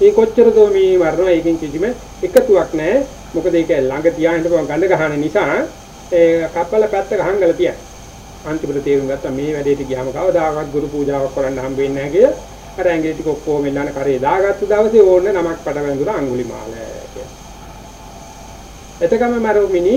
මේ කොච්චර දෝ මේ මරනවා ඒකෙන් කිසිම එකතුවක් නැහැ. මොකද ඒක ළඟ තියාගෙන ඉඳපුවා ගඳ ගහන නිසා ඒ කප්පල පැත්ත ගහංගල තියන්නේ. අන්තිමට තේරුම් ගත්තා මේ වැඩේට ගියාම කවදාකවත් ගුරු පූජාවක් කරන්න හම්බ වෙන්නේ නැහැ කියලා. අර ඇඟිලි ටික ඔක්කොම එල්ලන කරේ දාගත්ත දවසේ ඕන්න නමක් පට වැඳුනා අඟුලිමාල කියලා. එතකම මරුමිනි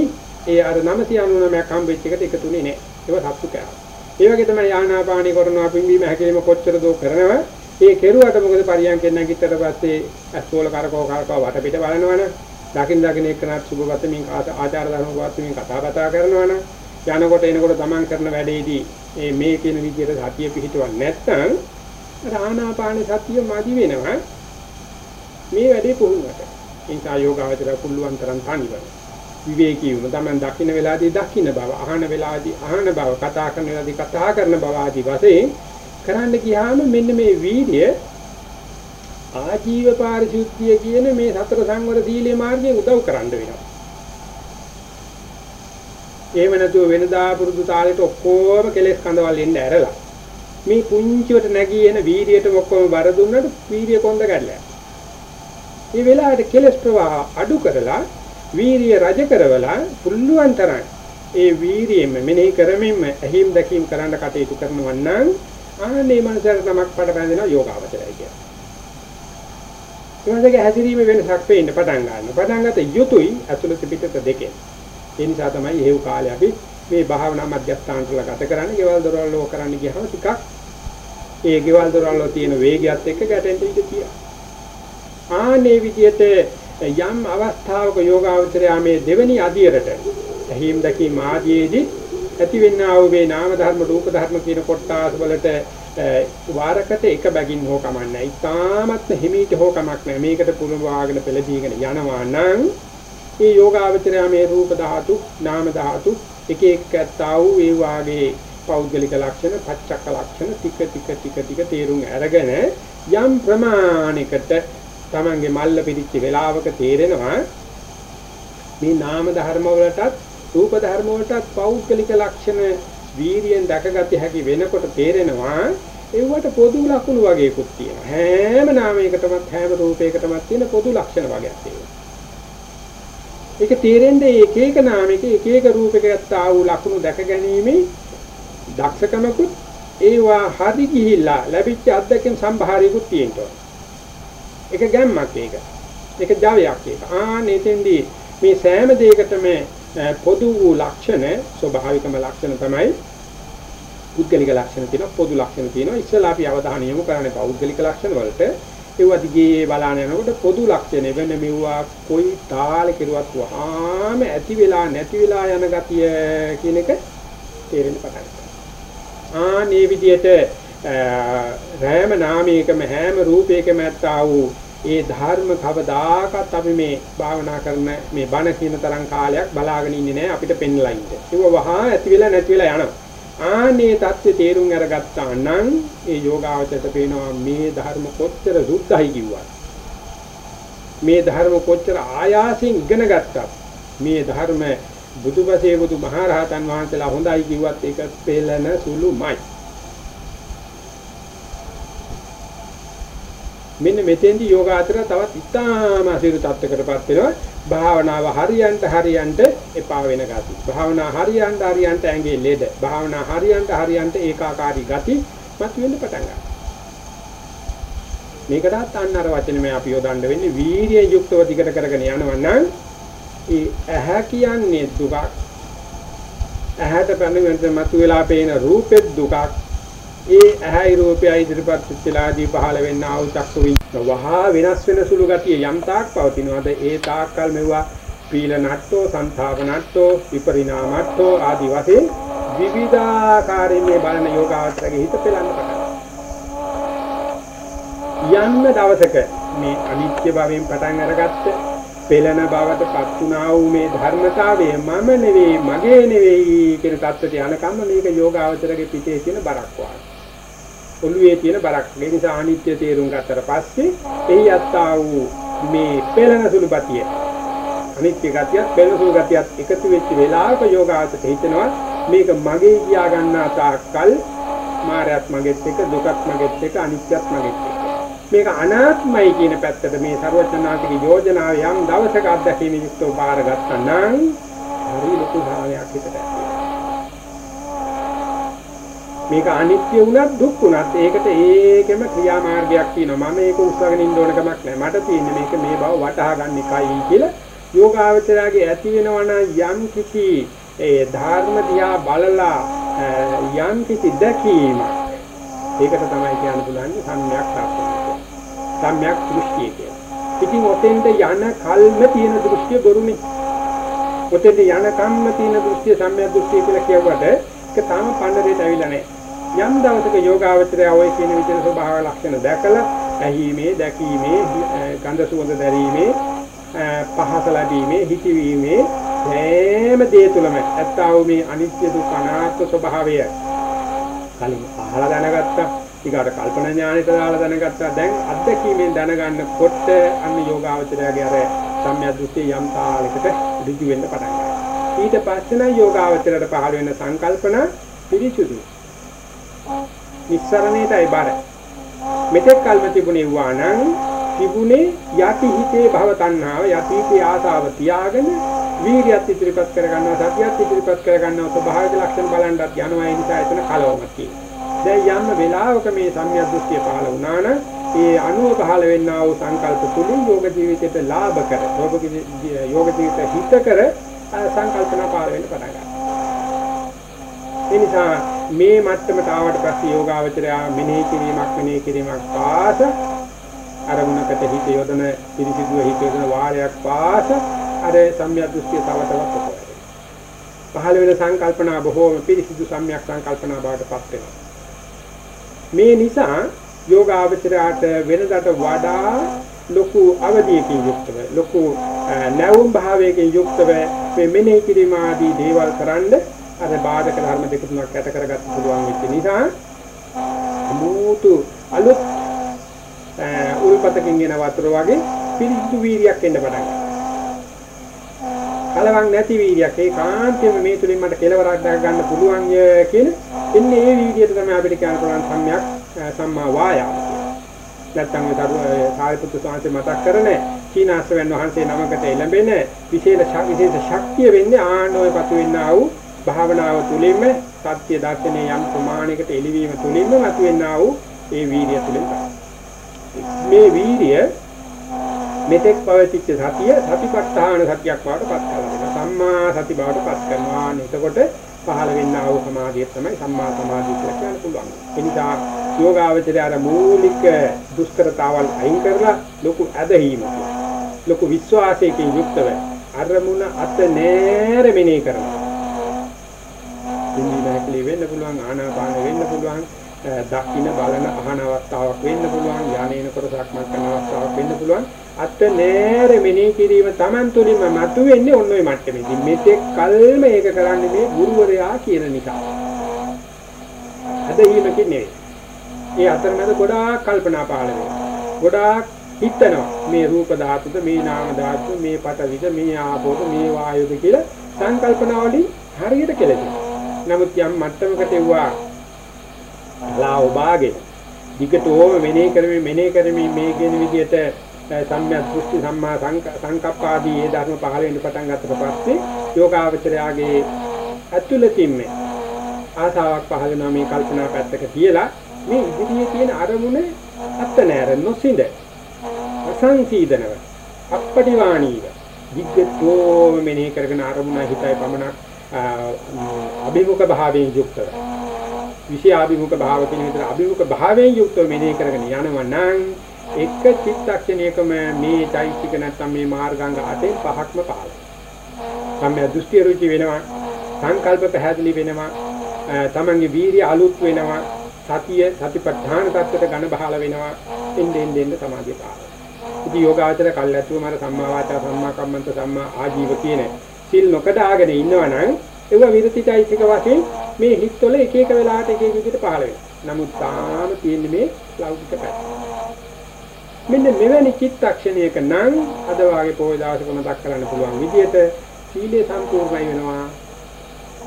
ඒ අර 999ක් හම්බෙච්ච එකට එකතුනේ නැහැ. ඒක සත්තු කෑවා. ඒ වගේ තමයි ආනාපානී කරනවා පිම්බීම හැකීම කොච්චර දෝ කරනවා. ඒ කෙරුවට මොකද පරියන්කෙන් නැගිටතර පස්සේ ඇස්වල කරකෝ කරකෝ වටපිට බලනවනේ. දකින් දකින් එක්කනත් සුබගත මින් ආචාර ධර්ම වාත් මින් කතා බතා කරනවනේ. යනකොට එනකොට තමන් කරන වැඩේදී මේ මේ කියන විදිහට සතිය පිහිටවන්නේ නැත්නම් ආනාපාන සතිය මදි වෙනවා මේ වැඩේ පුහුණුවට. ඒ නිසා යෝගාවචර කුල්ලුවන් තරම් තනිවම විවේකීවම තමන් දකින්න වෙලාවදී දකින්න බව, අහන වෙලාවදී අහන බව, කතා කරන වෙලාවදී කතා කරන බව ආදී වශයෙන් කරන්න ගියාම මෙන්න මේ වීර්ය ආජීව පාරිශුද්ධිය කියන මේ සතර සංවර සීලේ මාර්ගයෙන් උදව් කරන්න වෙනවා. එහෙම නැතුව වෙනදා පුරුදු තාලෙට ඔක්කොම කෙලෙස් කඳවල් එන්න ඇරලා මේ පුංචිවට නැගී එන වීර්යයට ඔක්කොම බර දුන්නට වීර්ය කොන්ද ගැටලා. මේ වෙලාවට කෙලෙස් ප්‍රවාහ අඩු කරලා වීර්ය රජ කරවලා පුළුවන් තරම් ඒ වීර්යයෙන්ම මෙනෙහි කරමින්ම ඇහිම් දැකීම් කරන්න කටයුතු කරනවා නම් ආනේ මනසට තමක් පඩ බැඳෙනවා යෝගාවචරය කියලා. ඊමණගේ හැසිරීම වෙනසක් වෙන්න පටන් ගන්නවා. පටන් ගත යුතුයි අතුලත පිටත දෙකෙන්. ඒ නිසා තමයි හේව් කාලේ අපි මේ භාවනා මධ්‍යස්ථාන වල ගත කරන්නේ. ගෙවල් දොරවල් වල කරන්න ගියහම ටිකක් ඒ ගෙවල් දොරවල් වල තියෙන වේගයත් එක්ක ගැටෙන්න ඉඩ තියෙනවා. ආනේ විදිහට යම් අවස්ථාවක යෝගාවචරය මේ දෙවෙනි අධියරට ඇහිම් දැකීම ආදීදී ඇතිවෙනා වූ මේ නාම ධර්ම රූප ධර්ම කියන කොටස් වලට වාරකට එක බැගින් හෝ කමක් නැහැ. ඉතාමත්ම හිමීට හෝ කමක් නැහැ. මේකට පුරුවාගෙන පෙළදීගෙන යනවා නම් මේ යෝගාවචරය මේ රූප ධාතු, නාම ධාතු එක එක ඇත්තා වූ ඒ වාගේ පෞද්ගලික ලක්ෂණ, පච්චක්ක ලක්ෂණ ටික ටික ටික ටික තේරුම් අරගෙන යම් ප්‍රමාණයකට Tamange මල්ල පිටිච්ච වෙලාවක තේරෙනවා මේ නාම ධර්ම වලටත් රූප ධර්ම වලටත් පෞද්ගලික ලක්ෂණ වීරියෙන් දැකගත හැකි වෙනකොට තේරෙනවා ඒවට පොදු ලක්ෂණ වගේකුත් තියෙනවා. හැම නාමයකටමත් හැම රූපයකටමත් තියෙන පොදු ලක්ෂණ වගේක් තියෙනවා. ඒක තේරෙන්නේ එක එක නාමයක එක එක රූපයකට ආ වූ ලක්ෂණ දැක ගැනීමේ දක්ෂකමකුත් ඒවා හරි ගිහිල්ලා ලැබිච්ච අත්දැකීම් සම්භාරයකුත් තියෙනවා. ඒක ගැම්මක් ඒක. ඒක ජවයක් ඒක. ආ නෙතෙන්දී මේ සෑම දෙයකටම පොදු වූ ලක්ෂණ ස්වභාවිකම ලක්ෂණ තමයි පුද්ගලික ලක්ෂණ තියෙනවා පොදු ලක්ෂණ තියෙනවා. ඉස්සලා අපි අවධානය යොමු කරන්නේ පෞද්ගලික ලක්ෂණ වලට. ඒවා දිගේ බලන යනකොට පොදු ලක්ෂණ වෙන මෙවුවා කොයි තාල කෙරුවත් වහාම ඇති වෙලා නැති වෙලා යන ගතිය කියන එක තේරෙන්න පටන් ගන්නවා. ආ මේ විදිහට රෑම නාමයකම හැම රූපයකම ඇත්තා වූ ඒ ධර්ම කවදාකවත් අපි මේ භාවනා කරන මේ බණ කියන තරම් කාලයක් බලාගෙන ඉන්නේ නැහැ අපිට පෙන්ලා ඉන්න. ඒක වහා ඇති වෙලා නැති වෙලා යනවා. ආනේ தත්ත්වේ තේරුම් අරගත්තා නම් ඒ යෝගාවචරයට පේනවා මේ ධර්ම කොච්චර සුද්ධයි කිව්වා. මේ ධර්ම කොච්චර ආයාසයෙන් ඉගෙන ගත්තා. මේ ධර්ම බුදුපසේ බුදු මහරහතන් වහන්සේලා හොඳයි කිව්වත් ඒක පෙළන සුළුමයි. මෙන්න මෙතෙන්දී යෝගාචර තවත් ඉතාම අසිරු තත්ත්වයකටපත් වෙනවා භාවනාව හරියන්ට හරියන්ට එපා වෙන ගති. භාවනා හරියන්ට හරියන්ට ඇඟේ ලෙඩ. භාවනා හරියන්ට හරියන්ට ඒකාකාරී ගති මතුවෙන්න පටන් ගන්නවා. මේකටත් අන්න අර වචනේ අපි යොදන්න වෙන්නේ වීර්ය යුක්තව දිගට කරගෙන යනවා නම් ඒ ඇහැ කියන්නේ දුකක්. ඇහැට පැමිණෙන්න මතුවලා පේන රූපෙත් දුකක්. ඒ ඇහැයි රූපයයි ඉදිරිපත් වෙලාදී පහළ වෙන්න ආව චක්කු විඤ්ඤාණ වහා වෙනස් වෙන සුළු ගතිය යම් තාක් පවතිනවාද? ඒ තාක්කල් මෙවුවා පීල නට්ටෝ සංථාප නට්ටෝ විපරිණාමට්ටෝ ආදි වශයෙන් විවිධාකාරයෙන් මේ බලන යෝගාවචරගේ හිත පෙළන්න පටන් යන්න දවසක මේ අනිත්‍ය භාවයෙන් පටන් අරගත්ත පෙළන බවට පත් වුණා වූ මේ ධර්මතාවය මම නෙවෙයි මගේ නෙවෙයි කියන தත්ත්වයට යනකම් මේක යෝගාවචරගේ පිටේ තියෙන බරක් වගේ ඔළුවේ තියෙන බරක්. ඒ නිසා අනිත්‍ය තේරුම් ගත්තට පස්සේ එහි යත්තා වූ මේ පෙළෙන සුළු ගතිය අනිත්‍ය ගතියත් පෙළෙන සුළු ගතියත් එකතු වෙච්ච වෙලාවක යෝගාවචරයට හිතෙනවා මේක මගේ කියා ගන්නා තාක්කල් මායත් මගෙත් එක දුකත් මගෙත් එක අනිත්‍යත් මගෙත් එක මේක අනාත්මයි කියන පැත්තට මේ ਸਰවඥාතික යෝජනාව යම් දවසක අත්දැකීම යුක්තව බාරගත්තා නම් හරි ලොකු භාවයක් හිතට ඇති මේක අනිත්‍ය වුණත් දුක් වුණත් ඒකට ඒකෙම ක්‍රියාමාර්ගයක් තියෙනවා. මම මේක උස්සගෙන ඉන්න ඕන කමක් නැහැ. මට තියෙන්නේ මේක මේ බව වටහා ගන්න එකයි කියලා යෝගාවචරයේ ඇති වෙනවා යම් කිසි ඒ ධර්ම දිහා බලලා යම් කිසි දැකීම ඒකට තමයි කියන්න පුළුවන් සම්‍යක් ප්‍රාප්තිය. සම්‍යක් දෘෂ්ටිය කියලා. ඉතින් ඔතෙන්ට යන කල්ම තියෙන දෘෂ්ටිය බොරුනේ. ඔතෙන්ට යන කම්ම තියෙන දෘෂ්ටිය සම්‍යක් දෘෂ්ටිය කියලා කියවට ඒක තාම පන්නරේට ඇවිල්ලා නැහැ. යම් දවසක යෝගාවචරය ඔය කියන විදිහට ස්වභාව ලක්ෂණ දැකලා ඇහිීමේ දැකීමේ ගන්ධ සුවඳ දැරීමේ පහස ලැබීමේ හිතවීමේ හැම දේ තුළම ඇත්තා වූ මේ අනිත්‍ය දුක්ඛ අනාත්ම ස්වභාවය. කලින් අහලා දැනගත්තා. ඊගාට කල්පනා ඥානෙට දාලා දැනගත්තා. දැන් අත්දැකීමෙන් දැනගන්නකොට අන්න යෝගාවචරයගේ අර සම්‍යක් දෘෂ්ටි යම් තාලයකට ඍජු වෙන්න පටන් ගන්නවා ඊට පස්සේ නම් යෝගාවචරයට පහළ වෙන සංකල්පන පිරිසුදුයි නිස්සරණයටයි බර. මෙතෙක් කල්ම තිබුණේ වානම් තිබුණේ යටි හිතේ භව තණ්හාව යටි හිතේ ආසාව තියාගෙන වීර්යයත් ඉදිරිපත් කරගන්නවා සතියත් ඉදිරිපත් කරගන්නවා ස්වභාවික ලක්ෂණ බලන්නත් යනවා ඒ නිසා එතන කලවමක් තියෙනවා. දැන් යම් වෙලාවක මේ සම්‍යක් දෘෂ්ටිය පහළ වුණා නම් ඒ අනුව පහළ වෙන්නා වූ සංකල්ප තුලින් යෝග ජීවිතයට ලාභ කර යෝග ජීවිත හිත කර සංකල්පන පහළ වෙන්න පටන් ගන්නවා. ඒ නිසා මේ මට්ටමට ආවට පස්සේ යෝගාවචරය මෙනෙහි කිරීමක් මෙනෙහි කිරීමක් පාස අරමුණකට හිත යොදන පිරිසිදුව හිත යොදන වාරයක් පාස අර සම්‍යක් දෘෂ්ටිය තව තවත් පොතේ. පහළ වෙන සංකල්පනා බොහෝම පිරිසිදු සම්‍යක් සංකල්පනා බවට පත් වෙනවා. මේ නිසා යෝගාවචරයට වෙනදට වඩා ලොකු අවධියකින් යුක්තව ලොකු නැවුම් භාවයකින් යුක්තව මේ මෙනෙහි කිරීම ආදී දේවල් කරන්නේ අර බාධක ධර්ම දෙක තුනක් යට කරගන්න පුළුවන් වෙච්ච නිසා අමුතු අලුත් උල්පතකින් එන වතුර වගේ පිරිසිදු වීර්යයක් එන්න පටන් කලවම් නැති වීර්යයක් ඒ කාන්තේම මේ තුලින් මට කෙලවරක් දා ගන්න පුළුවන් කියන එන්නේ ඒ වීර්යයට තමයි අපිට කියන්න පුළුවන් සම්‍යක් සම්මා වායාම නැත්තම් ඒ සාරිපුත්තු සාන්තේ මතක් කරන්නේ චීනාස්වෙන් වහන්සේ නමකට එළඹෙන විශේෂ විශේෂ ශක්තිය වෙන්නේ ආනෝය පතු වෙන්නා වූ භාවනාව තුළින්ම සත්‍ය දර්ශනයේ යම් ප්‍රමාණයකට එළිවීම තුළින්ම මතුවෙනා වූ ඒ වීර්ය තුළින් මේ වීර්ය මෙතෙක් පවතිච්ච සතිය සතිපට්ඨාන සතියක් බවට පත් කරනවා සම්මා සති බවට පත් කරනවා. එතකොට පහළ වෙන්නා වූ සමාධිය තමයි සම්මා සමාධිය කියලා කියන්න පුළුවන්. ඒ නිසා යෝගාවචරය අර මූලික දුෂ්කරතාවල් අයින් කරලා ලොකු ඇදහිීමක් ලොකු විශ්වාසයකින් යුක්තව අරමුණ අත නෑර මෙනේ කරනවා. පිම්බීම හැකිලි වෙන්න පුළුවන් ආනාපාන වෙන්න පුළුවන් දකින්න බලන අහන අවස්ථාවක් වෙන්න පුළුවන් ඥානේන කොටසක් මතන අවස්ථාවක් වෙන්න පුළුවන්. අත් නෑර මෙනෙහි කිරීම Taman තුලින්ම මතුවෙන්නේ ඔන්න ඔය මට්ටමේදී මෙතෙක් කල්ම ඒක කරන්නේ මේ ගුරුවරයා කියන නිසා. අදහිමකින් නෙවෙයි. ඒ අතරමැද ගොඩාක් කල්පනා පහළ වෙනවා. ගොඩාක් හිතනවා මේ රූප ධාතුද මේ නාම ධාතුද මේ පඨවිද මේ ආපෝද මේ වායුද කියලා සංකල්පනාවලින් හරියට කෙලෙනවා නමුත් යම් මට්ටමකට එවුවා ලාව භාගේ දිගටම මෙනෙහි කරමින් මෙනෙහි කරමින් මේ කියන විදිහට සම්‍යක් දෘෂ්ටි සම්මා සංකප්පාදී ඒ ධර්ම පහළ වෙන්න පටන් ගත්තට පස්සේ යෝගාවචරයාගේ අතුලතින්ම ආසාවක් පහළ වෙනවා මේ කල්පනා පැත්තක තියලා මේ ඉදිරියේ තියෙන අරමුණ අත්ත නෑර නොසිඳ අසංසීදනව අපටිවාණීව දිග්ගතෝ මෙනෙහි කරගෙන අරමුණ හිතයි පමණක් අභිමුඛ භාවයෙන් යුක්තව. විෂයාභිමුඛ භාව කියන විදිහට අභිමුඛ භාවයෙන් යුක්තව මෙනෙහි කරගෙන යනවා නම් එක චිත්තක්ෂණයකම මේ চৈতසික නැත්නම් මේ මාර්ගාංග අටේ පහක්ම පහළ. සම්මිය දෘෂ්ටි රුචි වෙනවා සංකල්ප පැහැදිලි වෙනවා තමන්ගේ වීරිය අලුත් වෙනවා සතිය සතිපට්ඨාන tattට ඝන බහල වෙනවා එන්නේ එන්නේ සමාධිය පහළ. ඉතින් යෝගාචර කල්ැතුව මර සම්මා වාචා සම්මා කම්මන්ත සම්මා ආජීව කියන සිල් නොකඩාගෙන ඉන්නවනම් ඒව විරතිචෛසික වශයෙන් මේ හිත්වල එක එක වෙලාවට එක එක විදිහට පහළ වෙනවා. නමුත් තාම තියෙන්නේ මේ ලෞකික පැත්ත. මෙන්න මෙවැනි චිත්තක්ෂණයක නම් අද වාගේ පොය දවසක මතක් කරන්න පුළුවන් විදිහට සීලය සම්පූර්ණයි වෙනවා.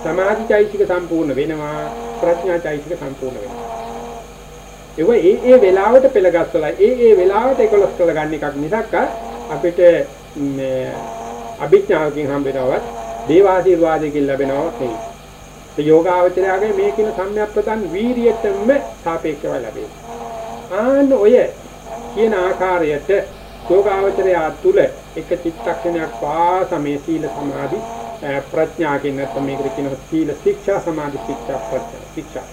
සමාධිචෛසික සම්පූර්ණ වෙනවා. ප්‍රඥාචෛසික සම්පූර්ණ වෙනවා. ඒව ඒ ඒ වෙලාවට පෙළගස්සලා ඒ ඒ වෙලාවට ඒකලස් කරගන්න එකක් මිසක් අපිට මේ අභිඥාවකින් හම්බෙනවත් දේවාශිර්වාදයෙන් ලැබෙනවත් නෙවෙයි. ඒ යෝගාවචරයගේ මේ කියන සම්‍යක්පතන් වීරියටම සාපේක්ෂව ලැබේ. ආන්න ඔය කියන ආකාරයට යෝගාවචරය තුළ එක චිත්තක්ෂණයක් පාසමේ සීල සමාධි ප්‍රඥා කියන නැත්නම් මේකට කියනවා සීල ශික්ෂා සමාධි ශික්ෂා ප්‍රඥා ශික්ෂා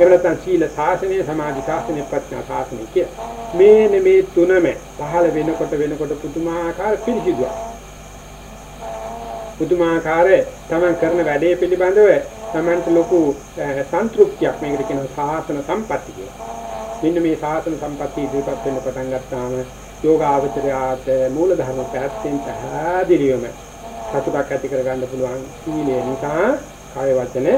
එවලතන් සීල සාසනය සමාධි සාසනය ප්‍රඥා සාසනය කිය. මේ මේ තුනම පහළ වෙනකොට වෙනකොට පුදුමාකාර පිළිසිදුවක්. පුදුමාකාර තමන් කරන වැඩේ පිළිබඳව තමන්ට ලොකු සන්තුෂ්තියක් මේකට කියනවා සාසන සම්පatti කියලා. මෙන්න මේ සාසන සම්පatti ඉදිරිපත් වෙන්න පටන් ගත්තාම යෝගාවචරයාට මූල ධර්ම පැත්තෙන් පැහැදිලිවම සතුටක් ඇති කරගන්න පුළුවන් සීලය නිසා කාය වචන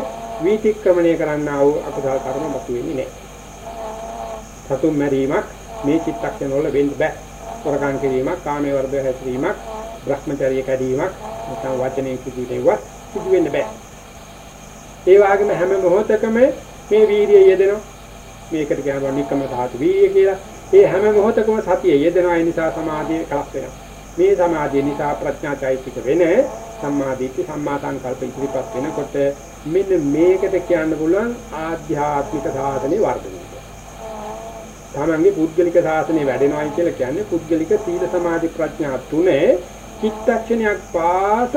වීතික්‍රමණය කරන්නා වූ අකුසල කර්ම මතුවෙන්නේ නැහැ. සතුම් මැරීමක් මේ චිත්තක්ෂණ වල වෙන්න බෑ. වරකම් කිරීමක්, කාමයේ වර්ධය හැසිරීමක්, භ්‍රමචර්ය කැඩීමක්, නැත්නම් වචනේ කිසිදෙයක් සිදු වෙන්න බෑ. ඒ වගේම හැම මොහොතකම මේ වීර්යය යෙදෙනවා. මේකට කියනවා නික්කම ධාතු වීර්ය කියලා. ඒ හැම මොහොතකම සතිය යෙදෙනවා. ඒ නිසා සමාධිය කලස් වෙනවා. මේ සමාධිය නිසා ප්‍රඥා චෛතසික වෙන සම්මාදිට්ඨි සම්මා සංකල්ප ඉදිරිපත් වෙනකොට මෙන්න මේකට කියන්න පුළුවන් ආධ්‍යාත්මික සාධනේ වර්ධනය. තමන්ගේ පුද්ගලික සාසනේ වැඩෙනවායි කියලා කියන්නේ පුද්ගලික සීල සමාධි ප්‍රඥා තුනේ චිත්තක්ෂණයක් පාස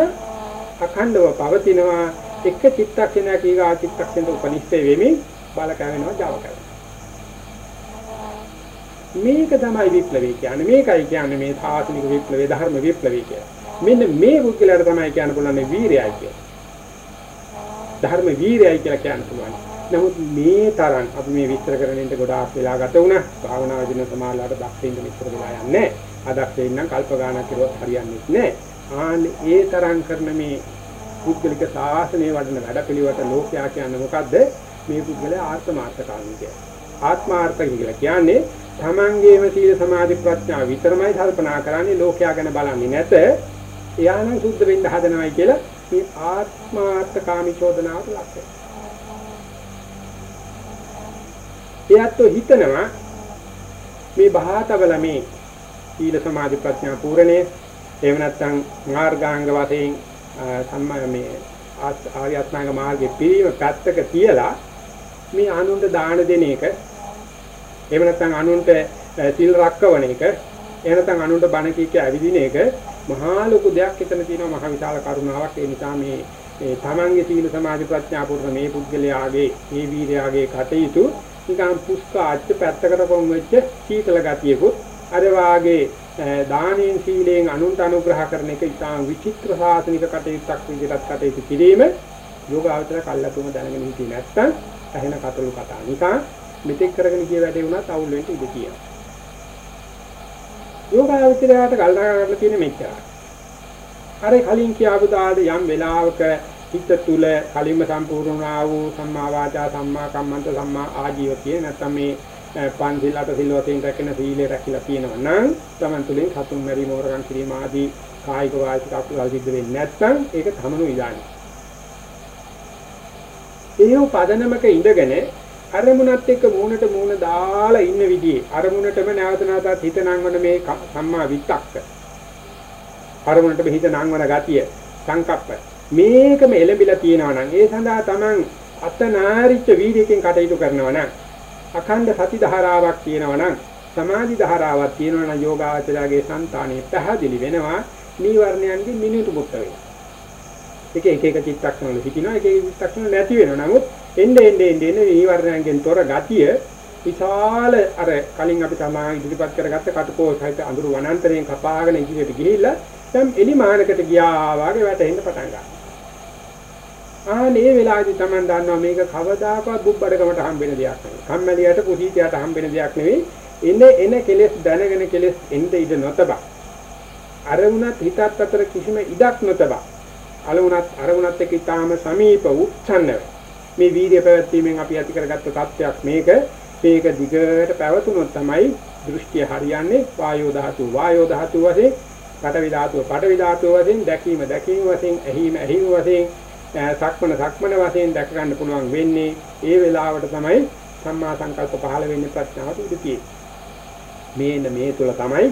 අඛණ්ඩව පවතිනවා. එක චිත්තක්ෂණයක් ඊගා චිත්තක්ෂණයට උපනිෂ්ඨ වෙමින් බල කැවෙනවා Java කැවෙනවා. මේක තමයි විප්ලවය කියන්නේ. මේකයි කියන්නේ මේ සාසනික විප්ලවය ධර්ම විප්ලවය කියන්නේ. මෙන්න මේ පුද්ගලයාට තමයි කියන්න පුළුවන් වීරයයි කියන්නේ ධර්ම වීරයයි කියලා කියන්න පුළුවන්. නමුත් මේ තරම් අපි මේ විස්තර කරගෙන ඉන්න ගොඩාක් වෙලා ගත වුණා. භාවනා වදින සමාජලාට දක්ෂින්න විස්තර වෙලා යන්නේ අදක් වෙන්නම් කල්ප ගානක් කරුවත් හරියන්නේ නැහැ. ආන්නේ ඒ තරම් කරන මේ පුද්ගලික සාසනය වඩන වැඩපිළිවෙත ලෝකයා කියන්නේ මොකද්ද? මේ පුද්ගලයා ආත්මාර්ථකාමී කියන්නේ. ආත්මාර්ථක කියලා කියන්නේ තමන්ගේම සීල සමාධි ප්‍රඥා විතරමයි කල්පනා කරන්නේ ලෝකයා ගැන බලන්නේ නැත. එයා නම් සුද්ධ වෙන්න හදනවයි කියලා මේ ආත්මාර්ථකාමී චෝදනාවට ලක් වෙනවා. එයත් හිතනවා මේ බහාතවල මේ සීල සමාධි ප්‍රඥා පූර්ණේ එහෙම නැත්නම් මාර්ගාංග වශයෙන් සම්මා මේ ආර්ය අෂ්ටාංග මාර්ගයේ පිළිම පැත්තක තියලා මේ අනුන්ට දාන දෙන එක එහෙම නැත්නම් අනුන්ට සිල් රැකවන එක එහෙම නැත්නම් අනුන්ට බණ කීක ඇවිදින එක මහා ලොකු දෙයක් එතන තියෙනවා මහ විශාල කරුණාවක්. ඒ නිසා මේ මේ තමන්ගේ සීල සමාධි ප්‍රඥා පුරුණ මේ පුද්ගලයාගේ මේ වීරයාගේ කටයුතු නිකන් පුස්කාච්ච පැත්තකට කොම් වෙච්ච සීතල ගතියකුත් අර වාගේ දානෙන් සීලෙන් අනුන්ට අනුග්‍රහ කරන එක ඉතාම විචිත්‍ර සාසනික කටයුත්තක් විදිහට කටයුතු කිරීම යෝගාවචර කල්ලාතුම දැනගෙන හිටියේ නැත්නම් ඇහෙන කටළු කතා. නිකන් මෙතෙක් කරගෙන ගිය වැඩේ වුණත් අවුල් වෙන්න ඉඩ තියෙනවා. යෝගාවචරයට කල්ලා කරලා තියෙන මෙච්චරයි. අර කලින් කියපු දාද යම් වෙලාවක හිත තුල කලින්ම සම්පූර්ණා වූ සම්මා වාචා සම්මා කම්මන්ත සම්මා ආජීව කියන නැත්නම් මේ පංචිල් අට සිල් වශයෙන් රැකෙන සීලය රැකිලා තියෙනවා නම් Taman තුලින් සතුන් මැරීම හොරගම් කිරීම ආදී කායික වාචික අකුසල සිද්ධ වෙන්නේ නැත්නම් ඒක තමනු ඉදානේ. ඒ උපදනමක ඉඳගෙන අරමුණත් එක්ක මූණට මූණ දාලා ඉන්න විදිහේ අරමුණටම නැවත නැවතත් හිත නංවන මේ සම්මා විත්තක්ක අරමුණට හිත නංවන ගතිය සංකප්ප මේකම එළඹිලා තියෙනවා නම් ඒ සඳහා Taman අතනාරිච්ච වීර්යයෙන් කටයුතු කරනවා නම් අඛණ්ඩ සති ධාරාවක් තියෙනවා නම් සමාධි ධාරාවක් තියෙනවා නම් යෝගාචරයේ సంతානෙ පැහැදිලි වෙනවා. නීවරණයන්ගේ මිනිත්තු මුත්ත වෙනවා. ඒක එක එක චිත්තක්ෂණ වල හිටිනවා එක එක චිත්තක්ෂණ නැති වෙනවා. නමුත් එnde ende ende ende නීවරණයන්ගෙන් තොර ගතිය විශාල අර කලින් අපි තමා ඉදිරිපත් කරගත්ත කටකෝසයිත අඳුරු වනාන්තරයෙන් කපාගෙන ඉදිරියට ගිහිල්ලා දැන් එලි මානකට ගියා වගේ වැටෙන්න පටන් ගන්නවා. ආනේ වෙලාවේදී Taman දන්නවා මේක කවදාකවත් බුබ්බඩකමට හම්බෙන දෙයක් නෙවෙයි. කම්මැලියට කුසීතයට හම්බෙන දෙයක් නෙවෙයි. එන එන කෙලෙස් දැනගෙන කෙලෙස් එnde ඉඳ නොතබා. අරමුණත් හිතත් අතර කිසිම ඉඩක් නොතබා. අලුණත් අරමුණත් එක්ක ඊටාම සමීප උච්ඡන්නව. මේ වීර්ය පැවැත්වීමෙන් අපි ඇති කරගත්ත තත්ත්වයක් මේක. මේක දිගට පැවතුනොත් තමයි දෘෂ්ටිය හරියන්නේ වායෝ ධාතු වායෝ ධාතු වශයෙන් පඨවි ධාතුව පඨවි ධාතුව වශයෙන් දැකීම දැකීම වශයෙන් ඇහිම ඇහිම වශයෙන් සක්මන සක්මන වශයෙන් දැක ගන්න පුළුවන් වෙන්නේ ඒ වෙලාවට තමයි සම්මා සංකල්ප පහළ වෙන්නේ ප්‍රඥාවට ඉඳී මේන මේ තුල තමයි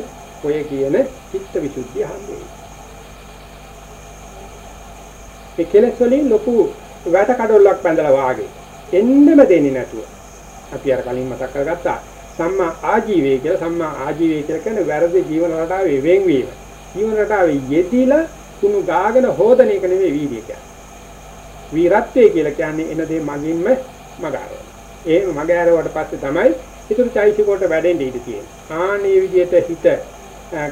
ඔය කියන චිත්ත විසුද්ධිය හම්බෙන්නේ. මේ කෙලෙස් වලින් ලොකු වැට කඩොල්ලක් බැඳලා වාගේ එන්නෙම දෙන්නේ නැතුව අපි අර කලින් මතක් කරගත්තා සම්මා ආජීවය කියලා සම්මා ආජීවය කියලා කියන්නේ වැරදි ජීවන රටාවේ වෙන්වීම. ජීවන රටාවේ යෙදিলা කුණු ගාගෙන හොදන එක නෙවෙයි වීර්යය කියන්නේ. වීරත්වය කියලා කියන්නේ එන දේ මගින්ම මගහරවන. ඒ මගහරවට පස්සේ තමයි ඊටු චෛසිකෝට වැඩෙන්න ඉඩ තියෙන්නේ. ආනේ විදිහට හිත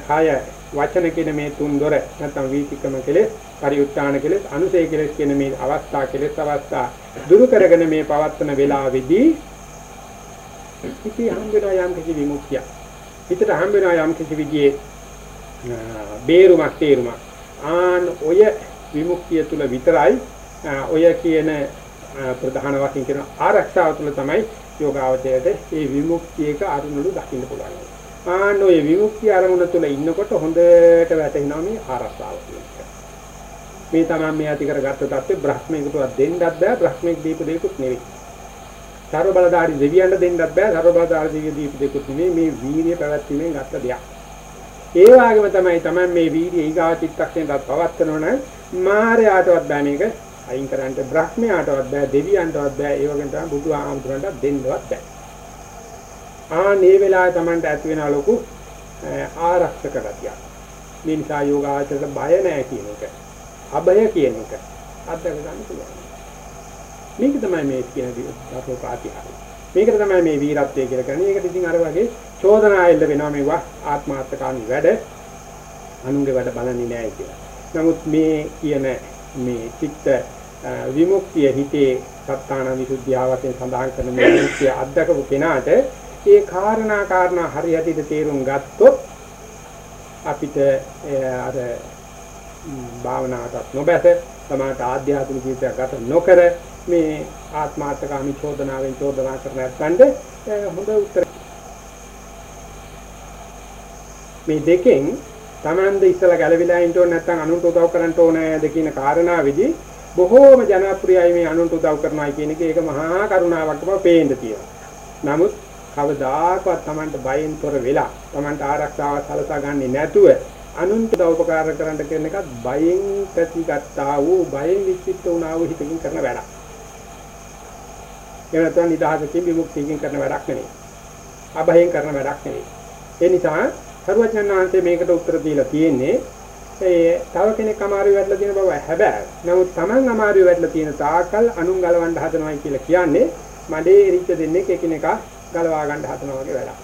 කය වචන කියන මේ තුන් දොර නැත්නම් වීතිකම කෙලෙස්, පරිඋත්තාන කෙලෙස්, අනුසය කෙලෙස් කියන මේ අවස්ථා කෙලෙස් අවස්ථා දුරු කරගෙන මේ පවත්වන වේලාවේදී ඉති හම්බෙනා යම් කිසි විමුක්තිය. හිතට හම්බෙනා යම් කිසි විදිහේ බේරුමක් තේරුමක්. ආන් ඔය විමුක්තිය තුල විතරයි ඔය කියන ප්‍රධාන වශයෙන් කියන ආරක්ෂාව තුළ තමයි යෝගාවචරයට මේ විමුක්තියක අරුණලු දකින්න පුළුවන්. ආන්න ඔය විමුක්තිය අරමුණ තුළ ඉන්නකොට හොඳට වැටෙනවා මේ ආරක්ෂාව මේ තමයි මේ ඇති කරගත්ත තත්ත්වෙ බ්‍රහ්මයකටවත් දෙන්නත් බෑ බ්‍රහ්මෙක් දීප දෙයක්වත් නෙවෙයි. සර්ව බලධාරී දෙවියන්ට දෙන්නත් බෑ සර්ව බලධාරී දෙවියන් දීප දෙයක්වත් නෙවෙයි මේ වීර්ය පැවැත්වීමෙන් ගත්ත දෙයක්. ඒ වගේම තමයි තමයි මේ වීර්ය ඊගා චිත්තක්ෂණයට පවත්වනවනම් මායයටවත් බෑ මේක අයින් කරන්න බ්‍රහ්මයාටවත් බෑ දෙවියන්ටවත් බෑ ඒ වගේම තමයි බුදු ආමතුරන්ට දෙන්නවත් බෑ. ආ මේ වෙලාවේ Tamanට ඇති වෙන ලොකු ආරක්ෂක ගතියක්. මේ නිසා යෝගාචරයට බය නැහැ කියන එක. අබය කියන එක අත්දැක ගන්න පුළුවන්. මේක තමයි මේ කියන ධර්ම ප්‍රාතිහාර්ය. මේකට තමයි මේ වීරත්වය කියලා කියන්නේ. ඒකට ඉතින් අර වගේ චෝදනා එල්ල වෙනවා මේවා ආත්මාර්ථකාමී වැඩ. අනුන්ගේ වැඩ බලන්නේ නැහැ කියලා. නමුත් මේ කියන මේ චිත්ත විමුක්තිය හිතේ සත්තාන විසුද්ධියවතෙන් සඳහන් කරන මේ විමුක්තිය අත්දකපු කෙනාට ඒ කාරණා කාරණා හරියට තේරුම් ගත්තොත් අපිට අර භාවනාවට නොබැස සමාත ආධ්‍යාත්මික ජීවිතයක් ගත නොකර මේ ආත්මාර්ථකාමී චෝදනාවෙන් චෝදනා කරන නැත්නම් හොඳ උත්තර. මේ දෙකෙන් Tamande ඉස්සලා ගැලවිලා ඉන්න ඕන නැත්නම් අනුන්ට උදව් කරන්න ඕනෑද කියන කාරණාවේදී බොහෝම ජනප්‍රියයි මේ අනුන්ට උදව් කරනවා කියන එක ඒක මහා කරුණාවක් තමයි පේන්න තියෙනවා. නමුත් කවදාකවත් Tamanට බයෙන් තොර වෙලා Tamanට ආරක්ෂාව සලසා ගන්නේ නැතුව අනුන්ට උපකාර කරන්න කියන එකත් බයෙන් ප්‍රතිගත්තා වූ බයෙන් විචිත්ත වුණා වූ හිතකින් කරන වැඩක්. ඒ නැත්නම් නිදහසකින් විමුක්තියකින් කරන වැඩක් නෙවෙයි. අභයෙන් කරන වැඩක් නෙවෙයි. ඒ නිසා සරුවචන් වහන්සේ මේකට උත්තර දීලා තියෙන්නේ ඒ තව කෙනෙක් අමාරුවේ වැටලා තියෙන බව හැබැයි නමුත් Taman අමාරුවේ වැටලා තියෙන තාකල් අනුන් ගලවන්න හදනවා කියලා කියන්නේ මඩේ එරිච්ච දෙන්නේ කෙකිනෙක ගලවා ගන්න හදනවා වගේ වැඩක්.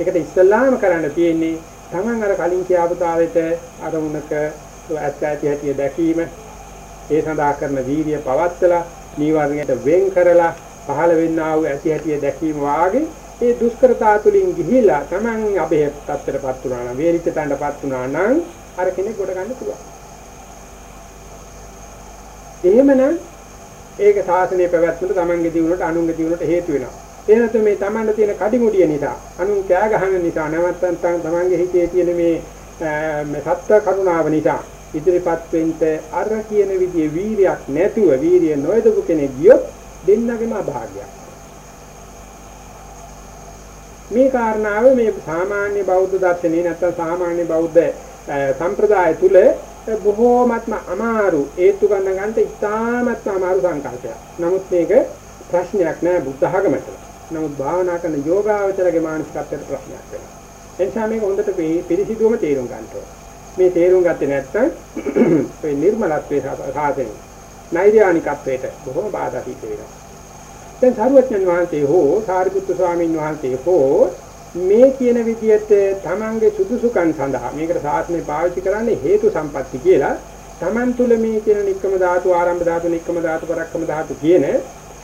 ඒකට ඉස්සල්ලාම කරන්න තියෙන්නේ Taman අර කලින් කියාපු තාලෙට අරමුණක ඇත්ත ඇති හැටි දැකීම ඒ සඳහා කරන වීර්ය පවත්ලා නීවරණයට වෙන් කරලා පහළ වෙන්නා වූ ඇති හැටි දැකීම වාගේ ඒ දුෂ්කරතා තුලින් ගිහිලා Taman අබේ තත්ත්වයටපත් වුණා නම් වේලිත තණ්ඩපත් වුණා නම් අර කෙනෙක් ගොඩ ගන්න පුළුවන්. එහෙමනම් ඒක සාසනය පැවැත්මට Tamanගේ දිනුවට අනුන්ගේ දිනුවට හේතු වෙනවා. ඒ නැත්නම් මේ Tamanට තියෙන කඩිමුඩිය නිසා අනුන් කෑ ගහන නිසා නැවත්තන් Tamanගේ හිතේ තියෙන මේ මේ සත්‍ය කරුණාව නිසා ඉදිරිපත් වෙන්න අර කියන විදිහේ වීරියක් නැතුව වීරිය නොයදපු කෙනෙක් ගියොත් දෙන්නගේම අභාග්‍යයක්. මේ කාරණාව මේ සාමාන්‍ය බෞද්ධ දර්ශනේ නැත්නම් සාමාන්‍ය බෞද්ධ සම්ප්‍රදාය තුල බොහෝමත්ම අමාරු හේතු ගන්න ගන්නට ඉතාමත්ම අමාරු සංකල්පයක්. නමුත් මේක ප්‍රශ්නයක් නෑ බුද්ධ ධර්මයට. නමුත් භාවනා කරන යෝගාවචරගේ මානසිකත්වයට ප්‍රශ්නයක් වෙනවා. එනිසා මේක හොඳට පිළිසිදුවම තේරුම් ගන්න ඕනේ. මේ තේරුම් ගත්තේ නැත්නම් ඒ නිර්මලත්වයේ සාධනෙ නෛර්යානිකත්වයට බොහොම බාධා සිද්ධ වෙනවා. දැන් සාරවත්යන් වහන්සේ හෝ සාරිපුත්තු ස්වාමීන් වහන්සේ හෝ මේ කියන විදිහට තමන්ගේ සුදුසුකම් සඳහා මේකට සාසනය පාවිච්චි කරන්නේ හේතු සම්පatti කියලා තමන් තුළ මේ කියන නික්කම ධාතු ආරම්භ ධාතු නික්කම ධාතු පරක්කම ධාතු කියන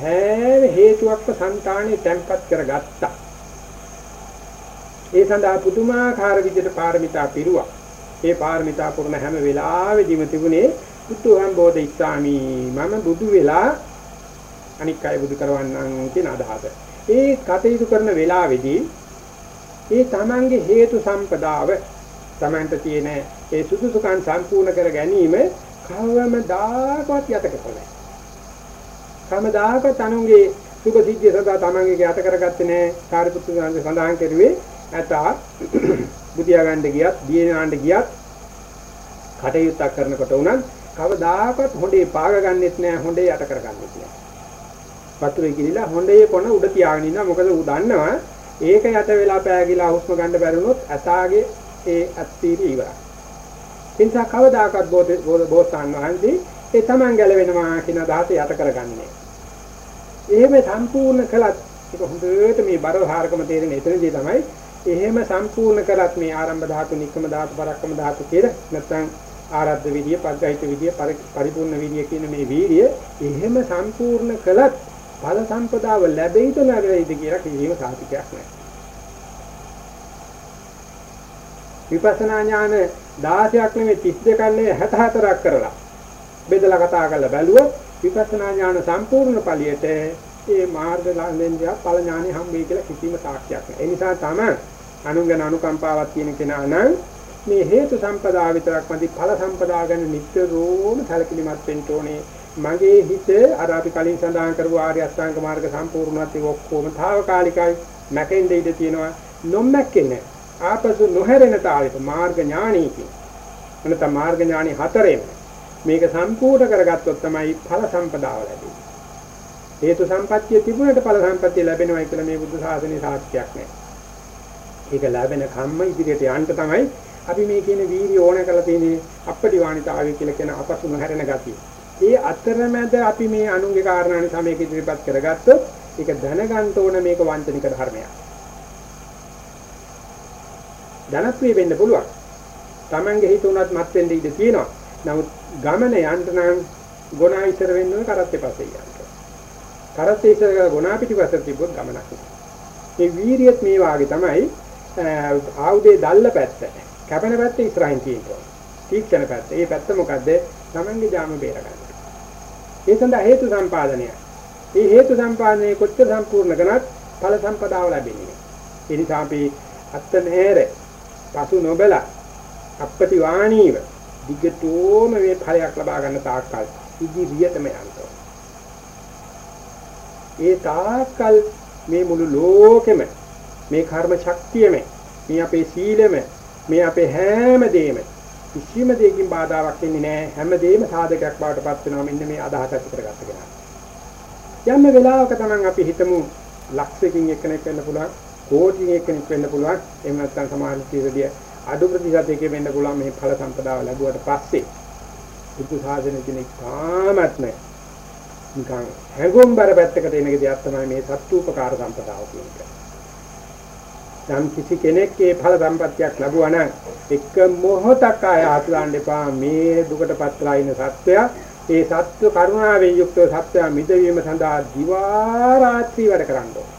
හැම හේතුවක්ම సంతානේ තැම්පත් කරගත්තා. ඒ සඳහා පුදුමාකාර විදිහට පාරමිතා පිරුවා. ඒ පාරමිතා පුරන හැම වෙලාවෙදිම තිබුණේ බුදුහම් බෝධ ඉස්සාමි මම බුදු වෙලා අනික් අය බුදු කරවන්නම් කියන අදහස. ඒ කටයුතු කරන වෙලාවේදී ඒ තමන්ගේ හේතු සම්පදාව තමන්ට තියෙන ඒ සුදුසුකම් සම්පූර්ණ කර ගැනීම කවමදාකවත් යතකට නැහැ. කවමදාකවත් අනුන්ගේ සුභ සිද්ධිය සදා තමන්ගේ යත කරගත්තේ නැහැ. කාර්යපුත්‍ර සඳහන් කරුවේ නැතා බුදියා ගන්න ගියත්, දියනාන්න ගියත් කටයුත්තක් කරනකොට උනත් කවදාකවත් හොඬේ පාග ගන්නෙත් නැහැ, හොඬේ යට කරගන්නෙත් නැහැ. වතුරේ ගිලිලා හොඬේ කොන උඩ තියාගෙන ඉන්නවා. මොකද ඌ දන්නවා ඒක යට වෙලා පෑගිලා හුස්ම ගන්න බැරුණොත් ඇතාගේ ඒ අත්තිරි ඉවරයි. ඒ නිසා කවදාකවත් බෝසතාන් වහන්සේ ඒ Taman ගැලවෙනවා කියන අදහස යට කරගන්නේ. එහෙම සම්පූර්ණ කළත් ඒක හොඳට මේ බරහාරකම තේරෙන එතනදී තමයි එහෙම සම්පූර්ණ කරත් මේ ආරම්භ ධාතු, නික්කම ධාතු, පරක්කම ධාතු කියලා නැත්නම් ආරද්ධ විදිය, පග්ගහිත විදිය, පරිපූර්ණ විදිය කියන මේ වීර්ය එහෙම සම්පූර්ණ කළත් ඵල සම්පදාව ලැබෙයිද නැරෙයිද කියලා කිසිම සාතිකයක් නැහැ. විපස්සනා ඥාන 16ක් නෙමෙයි 32ක් නෙමෙයි 64ක් කරලා බෙදලා කතා කරලා බැලුවොත් විපස්සනා ඥාන සම්පූර්ණ ඵලියට ඒ මාර්ග ලාභෙන්දියා ඵල ඥානෙ හම්බෙයි කියලා කිසිම සාක්ෂියක් නැහැ. ඒ නිසා තමයි අනුංගන අනුකම්පාවක් තියෙන කෙනා නම් මේ හේතු සම්පදා විතරක් මදි ඵල සම්පදා ගැන නිතරම සැලකිලිමත් වෙන්න ඕනේ. මගේ හිත අර අපි කලින් සඳහන් කරපු ආර්ය අෂ්ටාංග මාර්ග සම්පූර්ණත්වය ඔක්කොම తాවකාලිකයි නැකෙන්න ඉඩ තියෙනවා. නොමැක්කෙන්නේ ආපසු නොහැරෙන තාලෙට මාර්ග ඥානීකින් එනත මාර්ග ඥානි හතරෙන් මේක සම්පූර්ණ කරගත්තොත් තමයි ඵල සම්පදාව ලැබෙන්නේ. හේතු සම්පත්තිය තිබුණට ඵල සම්පත්තිය ලැබෙනවා කියලා මේ බුද්ධ ශාසනයේ සාක්ෂියක් නැහැ. ඒක ලැබෙන කම්ම ඉදිරියට යන්න තමයි අපි මේ කියන වීර්ය ඕන කරලා තියෙන්නේ අපටිවාණිතාවය කියලා කියන අපසු නොහැරෙන ගතිය. ඒ අතරමැද අපි මේ අනුන්ගේ කාරණානේ සමයක ඉදිරිපත් කරගත්තොත් ඒක දැනගන්න ඕන මේක වංචනික ධර්මයක්. ධනත්වේ වෙන්න පුළුවන්. Tamange හිත උනත් මත් වෙන්න ඉඩ තියෙනවා. නමුත් ගමන යන්න නම් ගුණා ඉස්සර වෙන්න ඕන කරත්තේ පස්සේ යන්න. කරත්තේ ඉස්සර ගුණා පිටිපස්සට තිබ්බොත් ගමනක් නෑ. මේ වීරියත් මේ වාගේ තමයි ආයුධයේ දැල්ල පැත්ත. කැපෙන පැත්ත ඉස්සරහින් තියෙනවා. තීක්ෂණ පැත්ත. මේ පැත්ත මොකද්ද? Tamange ජාම බේරගන්න. ඒ සඳහා හේතු සම්පාදනය. මේ හේතු සම්පාදනයේ කොච්චර සම්පූර්ණ කරනත් ඵල සම්පදාව ලැබෙන්නේ. ඒ නිසා අපි අත්ත නෑර පසු නොබල අපපති වාණීව දිගටම මේ ඵලයක් ලබා ගන්න තාක්කල් ඉදිරියටම යනවා. ඒ තාක්කල් මේ මුළු ලෝකෙම මේ කර්ම ශක්තියම මේ අපේ සීලෙම මේ අපේ හැම දෙයක්ම කිසිම දෙයකින් බාධාවක් එන්නේ නැහැ හැමදේම සාධකයක් බවට පත් වෙනවා මෙන්න මේ අදහස ඇති කරගත්ත කෙනා. යම් වෙලාවක තමයි අපි හිතමු ලක්ෂයකින් එක්කෙනෙක් වෙන්න පුළුවන් කෝටිකින් එක්කෙනෙක් වෙන්න පුළුවන් එහෙම නැත්නම් සමාන කීරදිය අඩු ප්‍රතිශතයක වෙන්න පුළුවන් මේ ඵල සම්පදාව ලැබුවට පස්සේ බුදු සාසන කෙනෙක් තාමත් නිකන් හැඟුම්බර පැත්තකට එන ගියක් තමයි මේ සත්‍යූපකාර සම්පදාව කියන එක. යම් කිසි කෙනෙක්ගේ ඵල සම්පත්තියක් ලැබුවා නම් එක මොහොතක් ආය අතුලන්න එපා මේ දුකට පත්ලා ඉන්න සත්වයා ඒ සත්ව කරුණාවෙන් යුක්තව සත්‍ය මිදවීම සඳහා දිවා රාත්‍රී වැඩ කරන්න ඕන.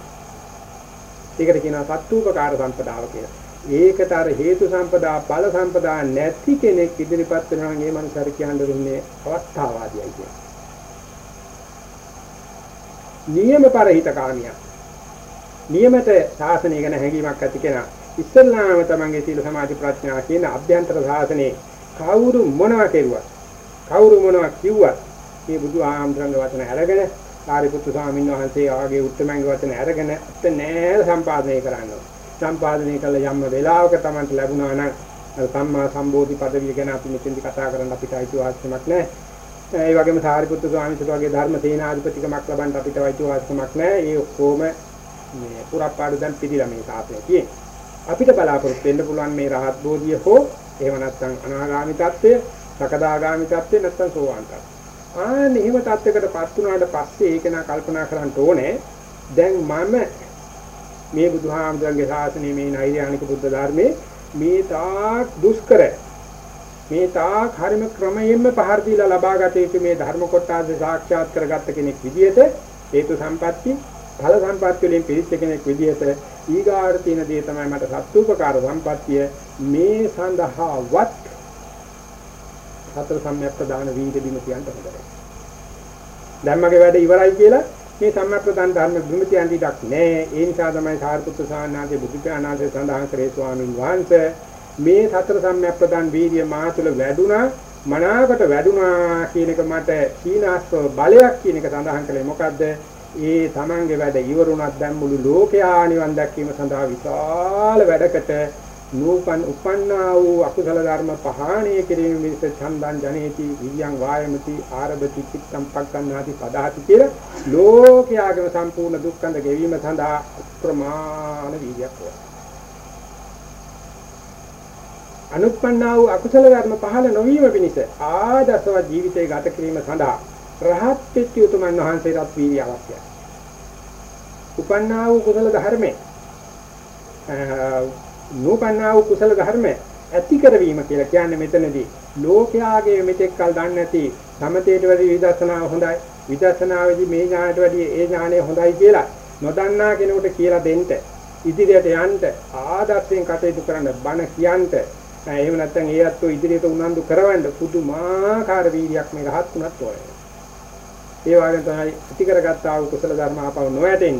ඒකට කියනවා සත්ූපකාර සම්පදාව කියලා. ඒකට අර හේතු සම්පදා බල සම්පදා නැති කෙනෙක් ඉදිරිපත් වෙනවා නම් ඒ මනුස්සර කියන්නේ දුන්නේ අවස්ථාවාදියයි කියන්නේ. නියම පරහිත කාමියා. නියමත ශාසනය ගැන හැඟීමක් ඇති කෙනා ඉස්සල්ලාම තමන්ගේ සීල සමාධි ප්‍රඥා කියන අභ්‍යන්තර ශාසනයේ කවුරු මොනවා කෙරුවත් කවුරු මොනවා කිව්වත් මේ බුදු ආමඳුරංග වචන අරගෙන සාරිපුත්තු ස්වාමීන් වහන්සේ ආගේ උත්තරමංග වචන අරගෙන අත නෑර සම්පාදනය කරනවා. සම්පාදනය කළ යම් වෙලාවක Tamanට ලැබුණා නම් සම්මා සම්බෝධි පදවිය ගැන අපි මෙතෙන්දි කතා කරන්න අපිට අයිතිවාසිකමක් නැහැ. ඒ වගේම සාරිපුත්තු ස්වාමීන් වහන්සේ ධර්ම සේනාධිපතිකමක් ලබන්න අපිට අයිතිවාසිකමක් නැහැ. ඒ ඔක්කොම මේ පුරප්පාඩු දැන් පිළිලා මේ සාසනය තියෙන්නේ. අපිට බලාපොරොත්තු වෙන්න පුළුවන් මේ රහත් බෝධිය හෝ එහෙම නැත්නම් අනාගාමි තත්ත්වය, සකදාගාමි තත්ත්වය නැත්නම් සෝවාන් තත්ත්වය. ආන්න එහෙම තත්යකටපත් වුණාට පස්සේ ඒක නා කල්පනා කරන්න ඕනේ දැන් මම මේ බුදුහාමුදුරන්ගේ ශාසනය මේ නෛර්යානික බුද්ධ ධර්මයේ මේ තාක් දුෂ්කර මේ තාක් හරිම ක්‍රමයෙන්ම පහර දීලා ලබාගත යුතු මේ ධර්ම කොටස සාක්ෂාත් කරගත්ත කෙනෙක් විදිහට හේතු සම්පatti ඵල සම්පatti වලින් පිළිච්ච කෙනෙක් විදිහට ඊගාට තියෙන දේ තමයි මට සත්ූපකාර සම්පත්තිය මේ සඳහාවත් සතර සම්‍යක් ප්‍රදාන වීර්ය බිම කියන්න හොඳයි. දැන් මගේ වැඩ ඉවරයි කියලා මේ සම්‍යක් ප්‍රදාන ධර්ම බිම තියන්න ඉඩක් නැහැ. ඒ නිසා තමයි සාරිපුත්‍ර සාන්නාගේ බුදු පියාණන්සේ සඳහන් කරේ ස්වාමින් වහන්සේ මේ සතර සම්‍යක් ප්‍රදාන වීර්ය මා තුළ වැඩුණා මනාකට වැඩුණා කියන එක මට සීනාස්ව බලයක් කියන එක සඳහන් කළේ මොකද්ද? ඒ තමන්ගේ වැඩ ඉවරුණත් දැන් මුළු ලෝකයා නිවන් දැක්වීම සඳහා විශාල වැඩකට නූපන් උපන්නා වූ අකුසල ධර්ම පහාණය කිරීම මිස ඡන්දං ජනේති වියං වායමති ආරබති චිත්තම් පක්ඛන්නාති පදාති කියලා ලෝකයාගම සම්පූර්ණ දුක්ඛඳ ගෙවීම සඳහා ප්‍රමාණ වීර්යයක් ඕන. අනුප්පන්නා වූ අකුසල ධර්ම පහළ නොවීම පිණිස ආදර්ශවත් ජීවිතය ගත කිරීම සඳහා රහත් වෙච්ච උතුමන් වහන්සේටත් වීර්ය අවශ්‍යයි. උපන්නා වූ කුසල ධර්මයේ. නූපන්නා වූ කුසල ධර්ම ඇති කරවීම කියලා කියන්නේ මෙතනදී ලෝකයාගේ මෙතෙක් කල දන්නේ නැති සමතේට වැඩි විදර්ශනාව හොඳයි. විදර්ශනාවේදී මේ ඥානයට වැඩි ඒ ඥානය හොඳයි කියලා නොදන්නා කෙනෙකුට කියලා දෙන්න ඉදිරියට යන්න ආදර්ශයෙන් කටයුතු කරන්න බණ කියන්න. එහෙම නැත්නම් ඒ අත්ෝ ඉදිරියට උනන්දු කරවන්න පුදුමාකාර වීර්යයක් මේ රහත් උනත් ඕනේ. ඒ වගේම තමයි ඇති කරගත්තා වූ කුසල ධර්ම ආපව නොවැටෙන්න.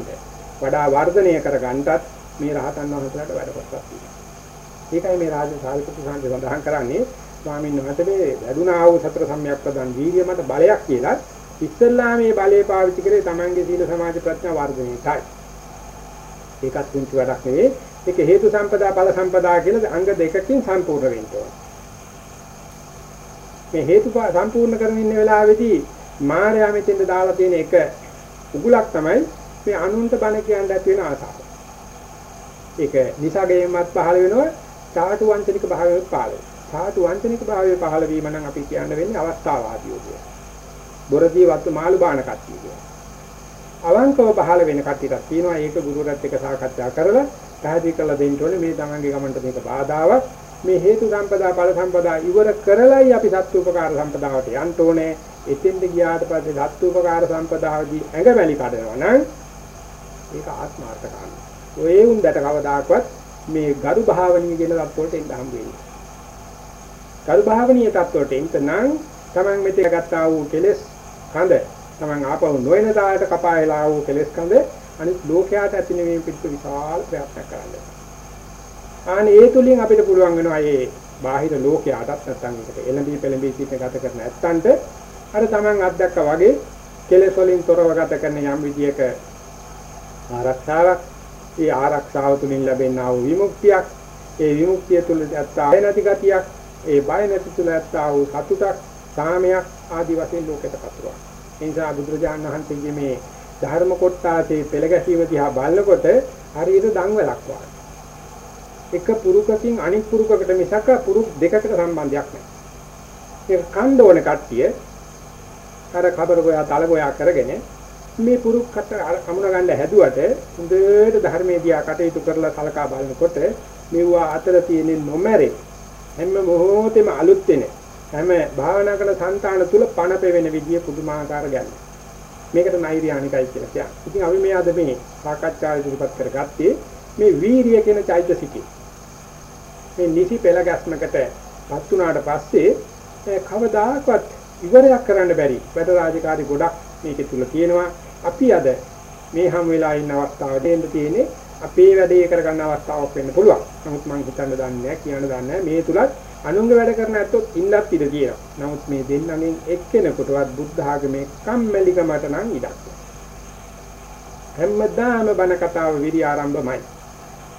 වඩා වර්ධනය කරගන්නටත් මේ රහතන් වහන්සේලාට වැඩ කොටසක් තියෙනවා. ඒකයි මේ රාජ සාරිපුත්‍ර සාන්ති සඳහන් කරන්නේ ස්වාමීන් වහන්සේ මේ වැඩුණා වූ සතර සම්‍යක් ප්‍රදාන් වීර්ය මත බලයක් කියලා ඉස්සල්ලා මේ බලය පාවිච්චි කරේ Tamange සීල සමාධි ප්‍රඥා වර්ධනයටයි. ඒකත් පුංචි වැඩක් නෙවෙයි. ඒක හේතු සම්පදා බල සම්පදා කියලා අංග දෙකකින් සම්පූර්ණ වෙන්න ඕන. මේ හේතු සම්පූර්ණ කරමින් ඉන්න වෙලාවේදී මායාව මෙතෙන්ද දාලා තියෙන එක උගුලක් තමයි මේ අනුන්ට බණ කියන්න ඇති වෙන ආසාව. ඒක නිසගයෙන්මත් පහළ වෙනවා සාතු වංචනික භාවයෙන් පහළ වෙනවා. සාතු වංචනික භාවයේ පහළ වීම නම් අපි කියන්න වෙන්නේ අවස්ථාවාදීෝ කියන. බොරදී වත්තු මාළු බාන කට්ටිය කියන. අවංකව පහළ වෙන කට්ටියක් තියෙනවා ඒක ගුරුවරත් එක්ක සාකච්ඡා කරලා පැහැදිලි කරලා දෙන්න ඕනේ මේ තමන්ගේ ගමන්ට මේක බාධාවක් මේ හේතු සම්පදා බල සම්පදා ඉවර කරලයි අපි සත්තුපකාර සම්පදාවට යන්න ඕනේ එතෙන්ද ගියාට පස්සේ සත්තුපකාර සම්පදාවදී ඇඟවැලි කඩනවා නම් ඒක ආත්මාර්ථකාමී ඔය උන්දට කවදාකවත් මේ ගරු භාවනීය කියන තත්ත්වයට එන්න හම්බ වෙන්නේ. ගරු භාවනීය තත්ත්වයට එන්න නම් Taman මෙතේ ගත්තා වූ කෙලෙස් කඳ Taman ආපහු නොයන දායට කපායලා වූ කෙලෙස් කඳ අනිත් ලෝකයට ඇතිනෙමින් පිටු විශාල ප්‍රයත්නයක් කරන්න. ආනේ ඒ තුලින් අපිට පුළුවන් වෙනවා මේ බාහිර ලෝකයටත් නැත්තම් ඒකට එළඹී පෙළඹී සිට ගත කරන ඇත්තන්ට අර Taman අත්දැක්කා වගේ කෙලෙස් වලින් තොරව ගත කරන යම් විදියක ආරක්ෂාවක්. ඒ ආරක්ෂාව තුලින් ලැබෙනා වූ විමුක්තියක්. ඒ විමුක්තිය තුළ ඇත්තා බය නැති ගතියක්. ඒ බය නැති තුළ ඇත්තා වූ සතුටක් සාමයක් ආදි වශයෙන් ලෝකයට පතුරවනවා ඒ නිසා බුදුරජාණන් වහන්සේගේ මේ ධර්ම කොටාසේ පෙළ ගැසීම දිහා බලනකොට හරියට දන්වලක් වගේ. එක පුරුකකින් අනිත් පුරුකකට මිසක පුරුක් දෙකකට සම්බන්ධයක් නැහැ. ඒක කණ්ඩ ඕන කට්ටිය අර කබර ගෝයා තල ගෝයා කරගෙන මේ පුරුක්කට අමුණ ගන්න හැදුවට හොඳට ධර්මයේ දිහා කටයුතු කරලා සලකා බලනකොට මෙවුවා අතර තියෙන නොමැරේ හැම මොහොතෙම අලුත් වෙන හැම භාවනා කරන సంతාන තුල පණ පෙවෙන විදිය පුදුමාකාර ගැල්ල. මේකට නෛර්යානිකයි කියලා කියන්නේ. ඉතින් අපි මේ අද මේ සාකච්ඡාව ඉදිරිපත් කරගත්තේ මේ වීරිය කියන චෛතසිකේ. මේ නිසි පෙළ ගැස්මකටපත් වුණාට පස්සේ කවදාකවත් ඉවරයක් කරන්න බැරි වැඩ රාජකාරි ගොඩක් මේකේ තුල තියෙනවා. අපි අද මේ හැම වෙලා ඉන්න අවස්ථාව දෙන්න තියෙන්නේ අපේ වැඩේ කරගන්න අවස්ථාවක් වෙන්න පුළුවන්. නමුත් මම හිතන්න දන්නේ නැහැ කියන්න දන්නේ නැහැ මේ තුලත් අනුංග වැඩ කරන ඇත්තොත් ඉන්නත් ඉඩ තියෙනවා. නමුත් මේ දෙන්නගෙන් එක්කෙනෙකුටවත් බුද්ධ ආගමේ කම්මැලිකමට නම් ඉඩක් හැමදාම බණ කතාව විරි ආරම්භමයි.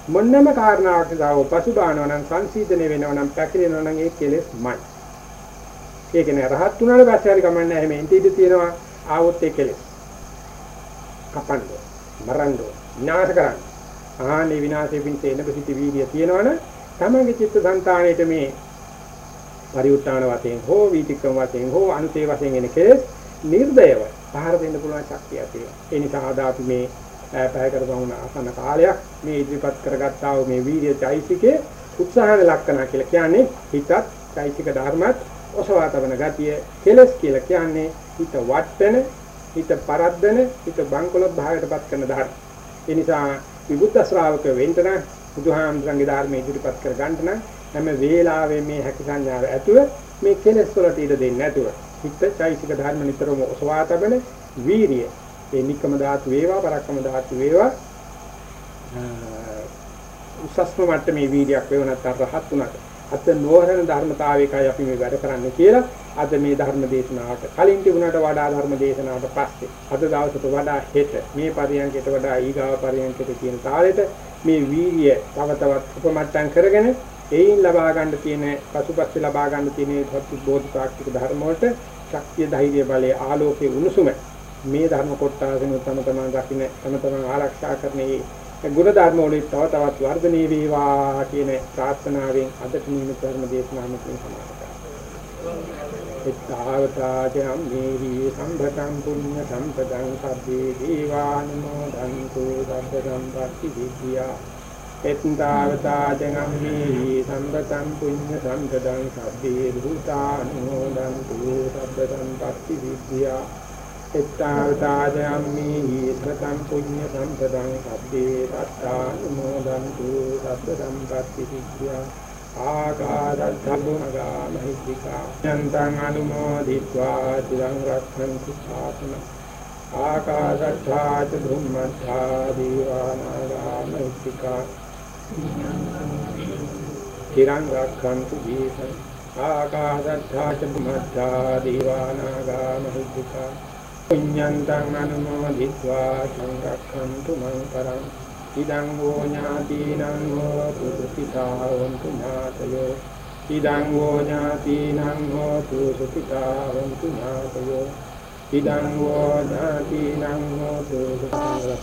මොන්නම කාරණාවක් දාව පසුබානවා නම් සංසීධන වෙනවා නම් පැකිලෙනවා නම් ඒ කෙලෙස්මයි. ඒ කියන්නේ රහත් වුණාට පස්සේ හරි කමන්නේ නැහැ මේ ඉඳී තියෙනවා ආවොත් ඒ කෙලෙස්. කපන්න මරන්න විනාශ කරන්න. ආනේ විනාශයෙන් පිණිස එන ප්‍රසිද්ධ වීර්යය තියෙනවනේ තමන්ගේ චිත්ත සංතාණයට මේ පරිඋත්තාන වශයෙන් හෝ වීතික්‍රම වශයෙන් හෝ අනුතේ වශයෙන් එන කෙලෙස් නිර්දයව පහර දෙන්න පුළුවන් ශක්තිය තියෙනවා. ඒ නිසා අද අපි මේ පැය කරපුණ ආසන්න කාලයක් මේ ඉදිරිපත් කරගත්තා වූ මේ වීර්ය චෛසිකේ උත්සාහන ලක්ෂණ කියලා කියන්නේ හිතත් චෛසික ධර්මත් ඔසවා තබන ගතිය කෙලස් කියලා කියන්නේ හිත වට්ටන හිත පරද්දන හිත බංකොලොත් භාවයටපත් කරන ධර්ම. ඒ නිසා විබුද්ධ ශ්‍රාවක වෙන්න නම් බුදුහාමුදුරන්ගේ ධර්මයේ ඉදිරිපත් කර ගන්න නම් හැම වේලාවෙම මේ හැකි සංඥාව ඇතුව මේ කෙලස් වලට ඉඩ දෙන්නේ නැතුව හිත චෛසික ධර්ම නිතරම ඔසවා තබන වීරිය. ඒ නිකම ධාතු වේවා පරක්කම ධාතු වේවා. උසස්ම මට්ටමේ වීර්යයක් වේව නැත්නම් රහත් උනට අත නොහරන ධර්මතාවයකයි අපි මේ වැඩ කරන්නේ කියලා අද මේ ධර්ම දේශනාවට කලින් තිබුණාට වඩා ධර්ම දේශනාවට පස්සේ අද දවසට වඩා හෙට මේ පරියන්කයට වඩා ඊගාව පරියන්කයට තියෙන තාලෙට මේ වීර්ය තව තවත් උපමට්ටම් කරගෙන එයින් ලබා ගන්න තියෙන පසුපස්සේ ලබා ගන්න තියෙන සත්‍ය බෝධිපාක්ෂික ධර්ම වලට ශක්තිය ධෛර්ය බලය ආලෝකයේ උණුසුම මේ ධර්ම කොටසෙන් තම තමන් දකින්න තම තමන් ආරක්ෂා කරන්නේ ගුණ ධර්ම වලින් තව තවත් වර්ධනය වේවා කියන ප්‍රාර්ථනාවෙන් අදට නිමිත ධර්ම දේශනාවකින් සමාප්ත කරනවා. එත්තාවතාජම් මේහි සම්භතං පුඤ්ඤ සම්පදං සබ්බේ දීවානුමෝදන්තු සබ්බ සම්පatti විද්‍යා එත්තාවතාජම් මේහි සම්භතං පුඤ්ඤ සම්පදං සබ්බේ භූතානුමෝදන්තු සබ්බ සම්පatti විද්‍යා එත්තාවතාදයම්මි ඊතතං පුඤ්ඤ සම්පදං සබ්බේ සත්තානුමෝදන්තු සබ්බ සම්පත්ති සිද්ධා ආකාදත්තබුනගා මහිත්‍තිකා යන්තං අනුමෝදිत्वा තිරං රක්ඛන්තු ශාසන ආකාදත්තා ච ධම්මත්තා දීවානාගා මහිත්‍තිකා තිරං රක්ඛන්තු දීසං ආකාදත්තා ච ධම්මත්තා දීවානාගා මහිත්‍තිකා පුඤ්ඤන්තං අනුමෝදිत्वा සංඝක්ඛන්තු මං පරං. ඉදං හෝ ඥාතිනං හෝ පුසුපිතා වന്തു ඥාතයෝ. ඉදං හෝ ඥාතිනං හෝ පුසුපිතා වന്തു ඥාතයෝ. ඉදං හෝ ඥාතිනං හෝ පුසුපිතා